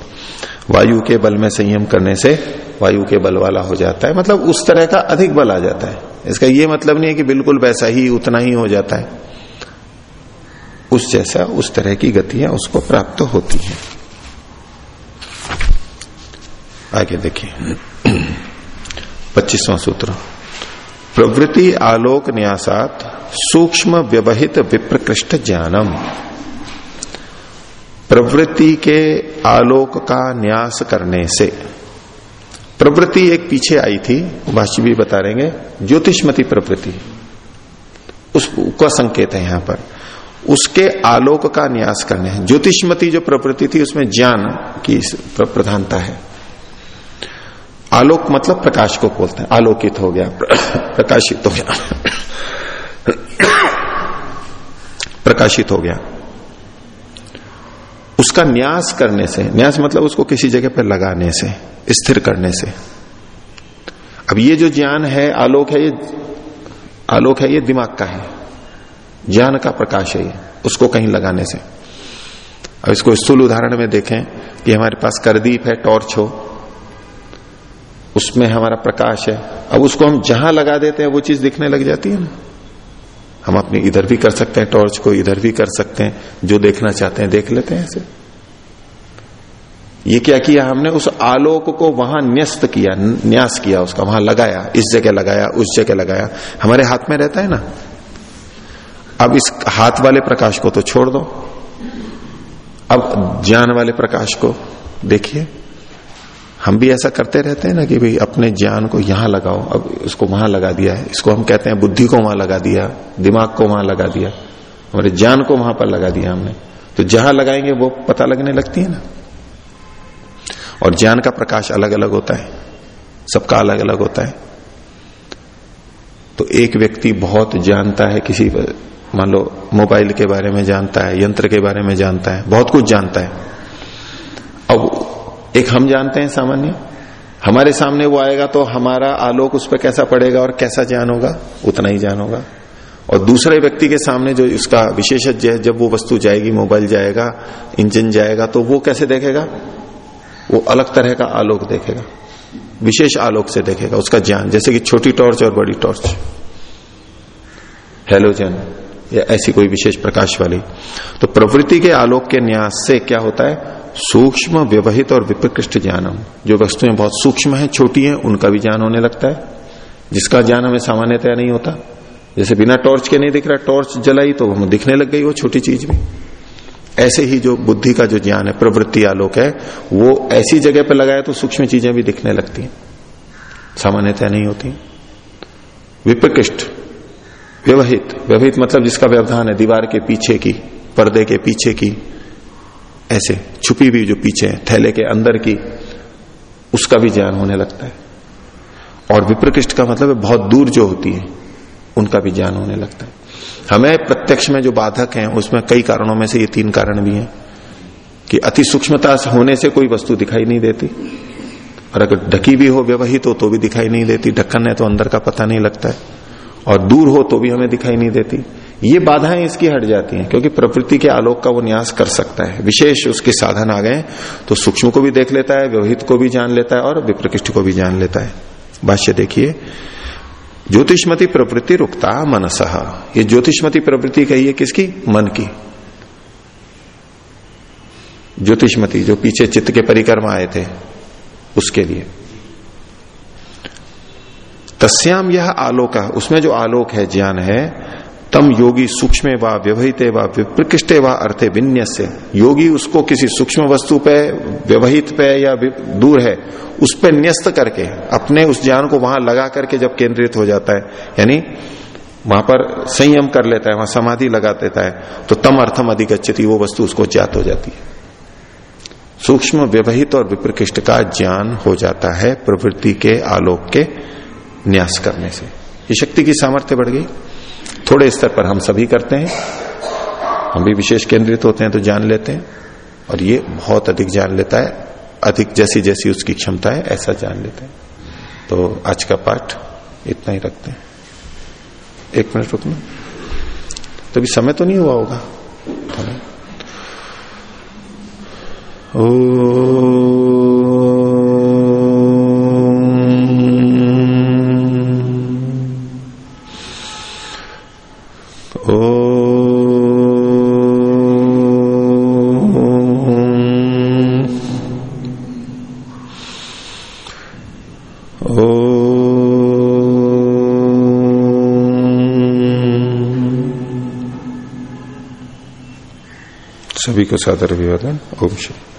वायु के बल में संयम करने से वायु के बल वाला हो जाता है। मतलब उस तरह का अधिक बल आ जाता है। इसका ये मतलब नहीं है कि बिल्कुल वैसा ही, उतना ही हो जाता है। उस जैसा, उस तरह की गतियाँ उसको प्राप्त होती है। आगे देखिए। पच्चीसवां सूत्र। प्रवृत्ति आलोक न्यासात सूक्ष्म व्यवहित विप्रकृष्ट ज्ञानम। प्रवृत्ति के आलोक का न्यास करने से। प्रवृत्ति एक पीछे आई थी, भाष्य भी बता रहेंगे ज्योतिषमती प्रवृत्ति। उसका संकेत है यहाँ पर। उसके आलोक का न्यास करने हैं। ज्योतिषमती जो प्रवृत्ति थी, उसमें ज्ञान की प्रधानता है। आलोक मतलब प्रकाश को बोलते हैं। आलोकित हो गया, (clears throat) प्रकाशित हो गया। (clears throat) प्रकाशित हो गया। उसका न्यास करने से, न्यास मतलब उसको किसी जगह पर लगाने से, स्थिर करने से। अब ये जो ज्ञान है, आलोक है, ये, आलोक है, ये दिमाग का है। ज्ञान का प्रकाश है ये, उसको कहीं लगाने से। अब इसको स्थूल उदाहरण में देखें कि हमारे पास करदीप है, टॉर्च हो। उसमें हमारा प्रकाश है। अब उसको हम जहाँ लगा देते हैं, वो चीज़ दिखने लग जाती है ना। हम अपनी इधर भी कर सकते हैं, टॉर्च को इधर भी कर सकते हैं, जो देखना चाहते हैं देख लेते हैं ऐसे। ये क्या किया हमने? उस आलोक को वहाँ न्यस्त किया, न्यास किया उसका, वहाँ लगाया, इस जगह लगाया, उस जगह लगाया। हमारे हाथ में रहता है ना? अब इस हाथ वाले प्रकाश को तो छोड़ दो। अब ज्ञान वाले प्रकाश को देखिए। हम भी ऐसा करते रहते हैं ना कि भाई, अपने ज्ञान को यहाँ लगाओ, अब इसको वहाँ लगा दिया है। इसको हम कहते हैं बुद्धि को वहाँ लगा दिया, दिमाग को वहाँ लगा दिया, हमारे ज्ञान को वहाँ पर लगा दिया हमने। तो जहाँ लगाएँगे वो पता लगने लगती है ना। और ज्ञान का प्रकाश अलग अलग होता है, सबका अलग अलग होता है। तो एक व्यक्ति बहुत जानता है किसी, मान लो, मोबाइल के बारे में जानता है, यंत्र के बारे में जानता है, बहुत कुछ जानता है। अब एक हम जानते हैं सामान्य। हमारे सामने वो आएगा तो हमारा आलोक उस पर कैसा पड़ेगा और कैसा ज्ञान होगा, उतना ही ज्ञान होगा। और दूसरे व्यक्ति के सामने जो उसका विशेषज्ञ है, जब वो वस्तु जाएगी, मोबाइल जाएगा, इंजन जाएगा तो वो कैसे देखेगा? वो अलग तरह का आलोक देखेगा। विशेष आलोक से देखेगा, उसका ज्ञान। जैसे कि छोटी टॉर्च और बड़ी टॉर्च। हेलोजन या ऐसी कोई विशेष प्रकाश वाली। तो प्रवृत्ति के आलोक के न्यास से क्या होता है? सूक्ष्म व्यवहित और विप्रकृष्ट ज्ञानम। जो वस्तुएँ बहुत सूक्ष्म है, छोटी हैं, उनका भी ज्ञान होने लगता है। जिसका ज्ञान हमें सामान्यतया नहीं होता। जैसे बिना टॉर्च के नहीं दिख रहा, टॉर्च जलाई तो हम दिखने लग गई वो छोटी चीज़ भी। ऐसे ही जो बुद्धि का जो ज्ञान है, प्रवृत्ति आलोक है, वो ऐसी जगह पर लगाया तो सूक्ष्म चीज़ें भी दिखने लगती हैं। सामान्यतया नहीं होती। विप्रकृष्ट, व्यवहित। व्यवहित मतलब जिसका व्यवधान है, दीवार के पीछे की, पर्दे के पीछे की ऐसे छुपी हुई जो पीछे है, थैले के अंदर की, उसका भी ज्ञान होने लगता है। और विप्रकृष्ट का मतलब है, बहुत दूर जो होती है, उनका भी ज्ञान होने लगता है। हमें प्रत्यक्ष में जो बाधक हैं, उसमें कई कारणों में से ये तीन कारण भी हैं कि अति सूक्ष्मता होने से कोई वस्तु दिखाई नहीं देती। और अगर ढकी भी हो व्यवहित हो तो भी दिखाई नहीं देती। ढक्कन है तो अंदर का पता नहीं लगता है। और दूर हो तो भी हमें दिखाई नहीं देती। ये बाधाएँ इसकी हट जाती हैं, क्योंकि प्रवृत्ति के आलोक का वो न्यास कर सकता है। विशेष उसके साधन आ गए तो सूक्ष्म को भी देख लेता है, व्यवहित को भी जान लेता है और विप्रकृष्ट को भी जान लेता है। भाष्य देखिए, ज्योतिषमती प्रवृत्ति रुकता मनस। ये ज्योतिषमती प्रवृत्ति कही है किसकी? मन की। ज्योतिषमती जो पीछे चित्त के परिक्रमा आए थे, उसके लिए। तस्याम यह आलोक है उसमें जो आलोक है, ज्ञान है, तम योगी सूक्ष्म व व्यवहित व विप्रकृष्टे व अर्थे विन्य योगी उसको किसी सूक्ष्म वस्तु पे, व्यवहित पे या दूर है, उस पर न्यस्त करके, अपने उस ज्ञान को वहाँ लगा करके जब केंद्रित हो जाता है, यानी वहाँ पर संयम कर लेता है, वहाँ समाधि लगा देता है तो तम अर्थम अधिगछति वो वस्तु उसको ज्ञात हो जाती है। सूक्ष्म, व्यवहित और विप्रकृष्ट का ज्ञान हो जाता है प्रवृत्ति के, आलोक के न्यास करने से। ये शक्ति की सामर्थ्य बढ़ गई। थोड़े स्तर पर हम सभी करते हैं। हम भी विशेष केंद्रित होते हैं तो जान लेते हैं। और ये बहुत अधिक जान लेता है। अधिक जैसी जैसी उसकी क्षमता है, ऐसा जान लेते हैं। तो आज का पाठ इतना ही रखते हैं। एक मिनट रुकना। तो अभी समय तो नहीं हुआ होगा। ओ सभी को सादर अभिवादन ओम शिव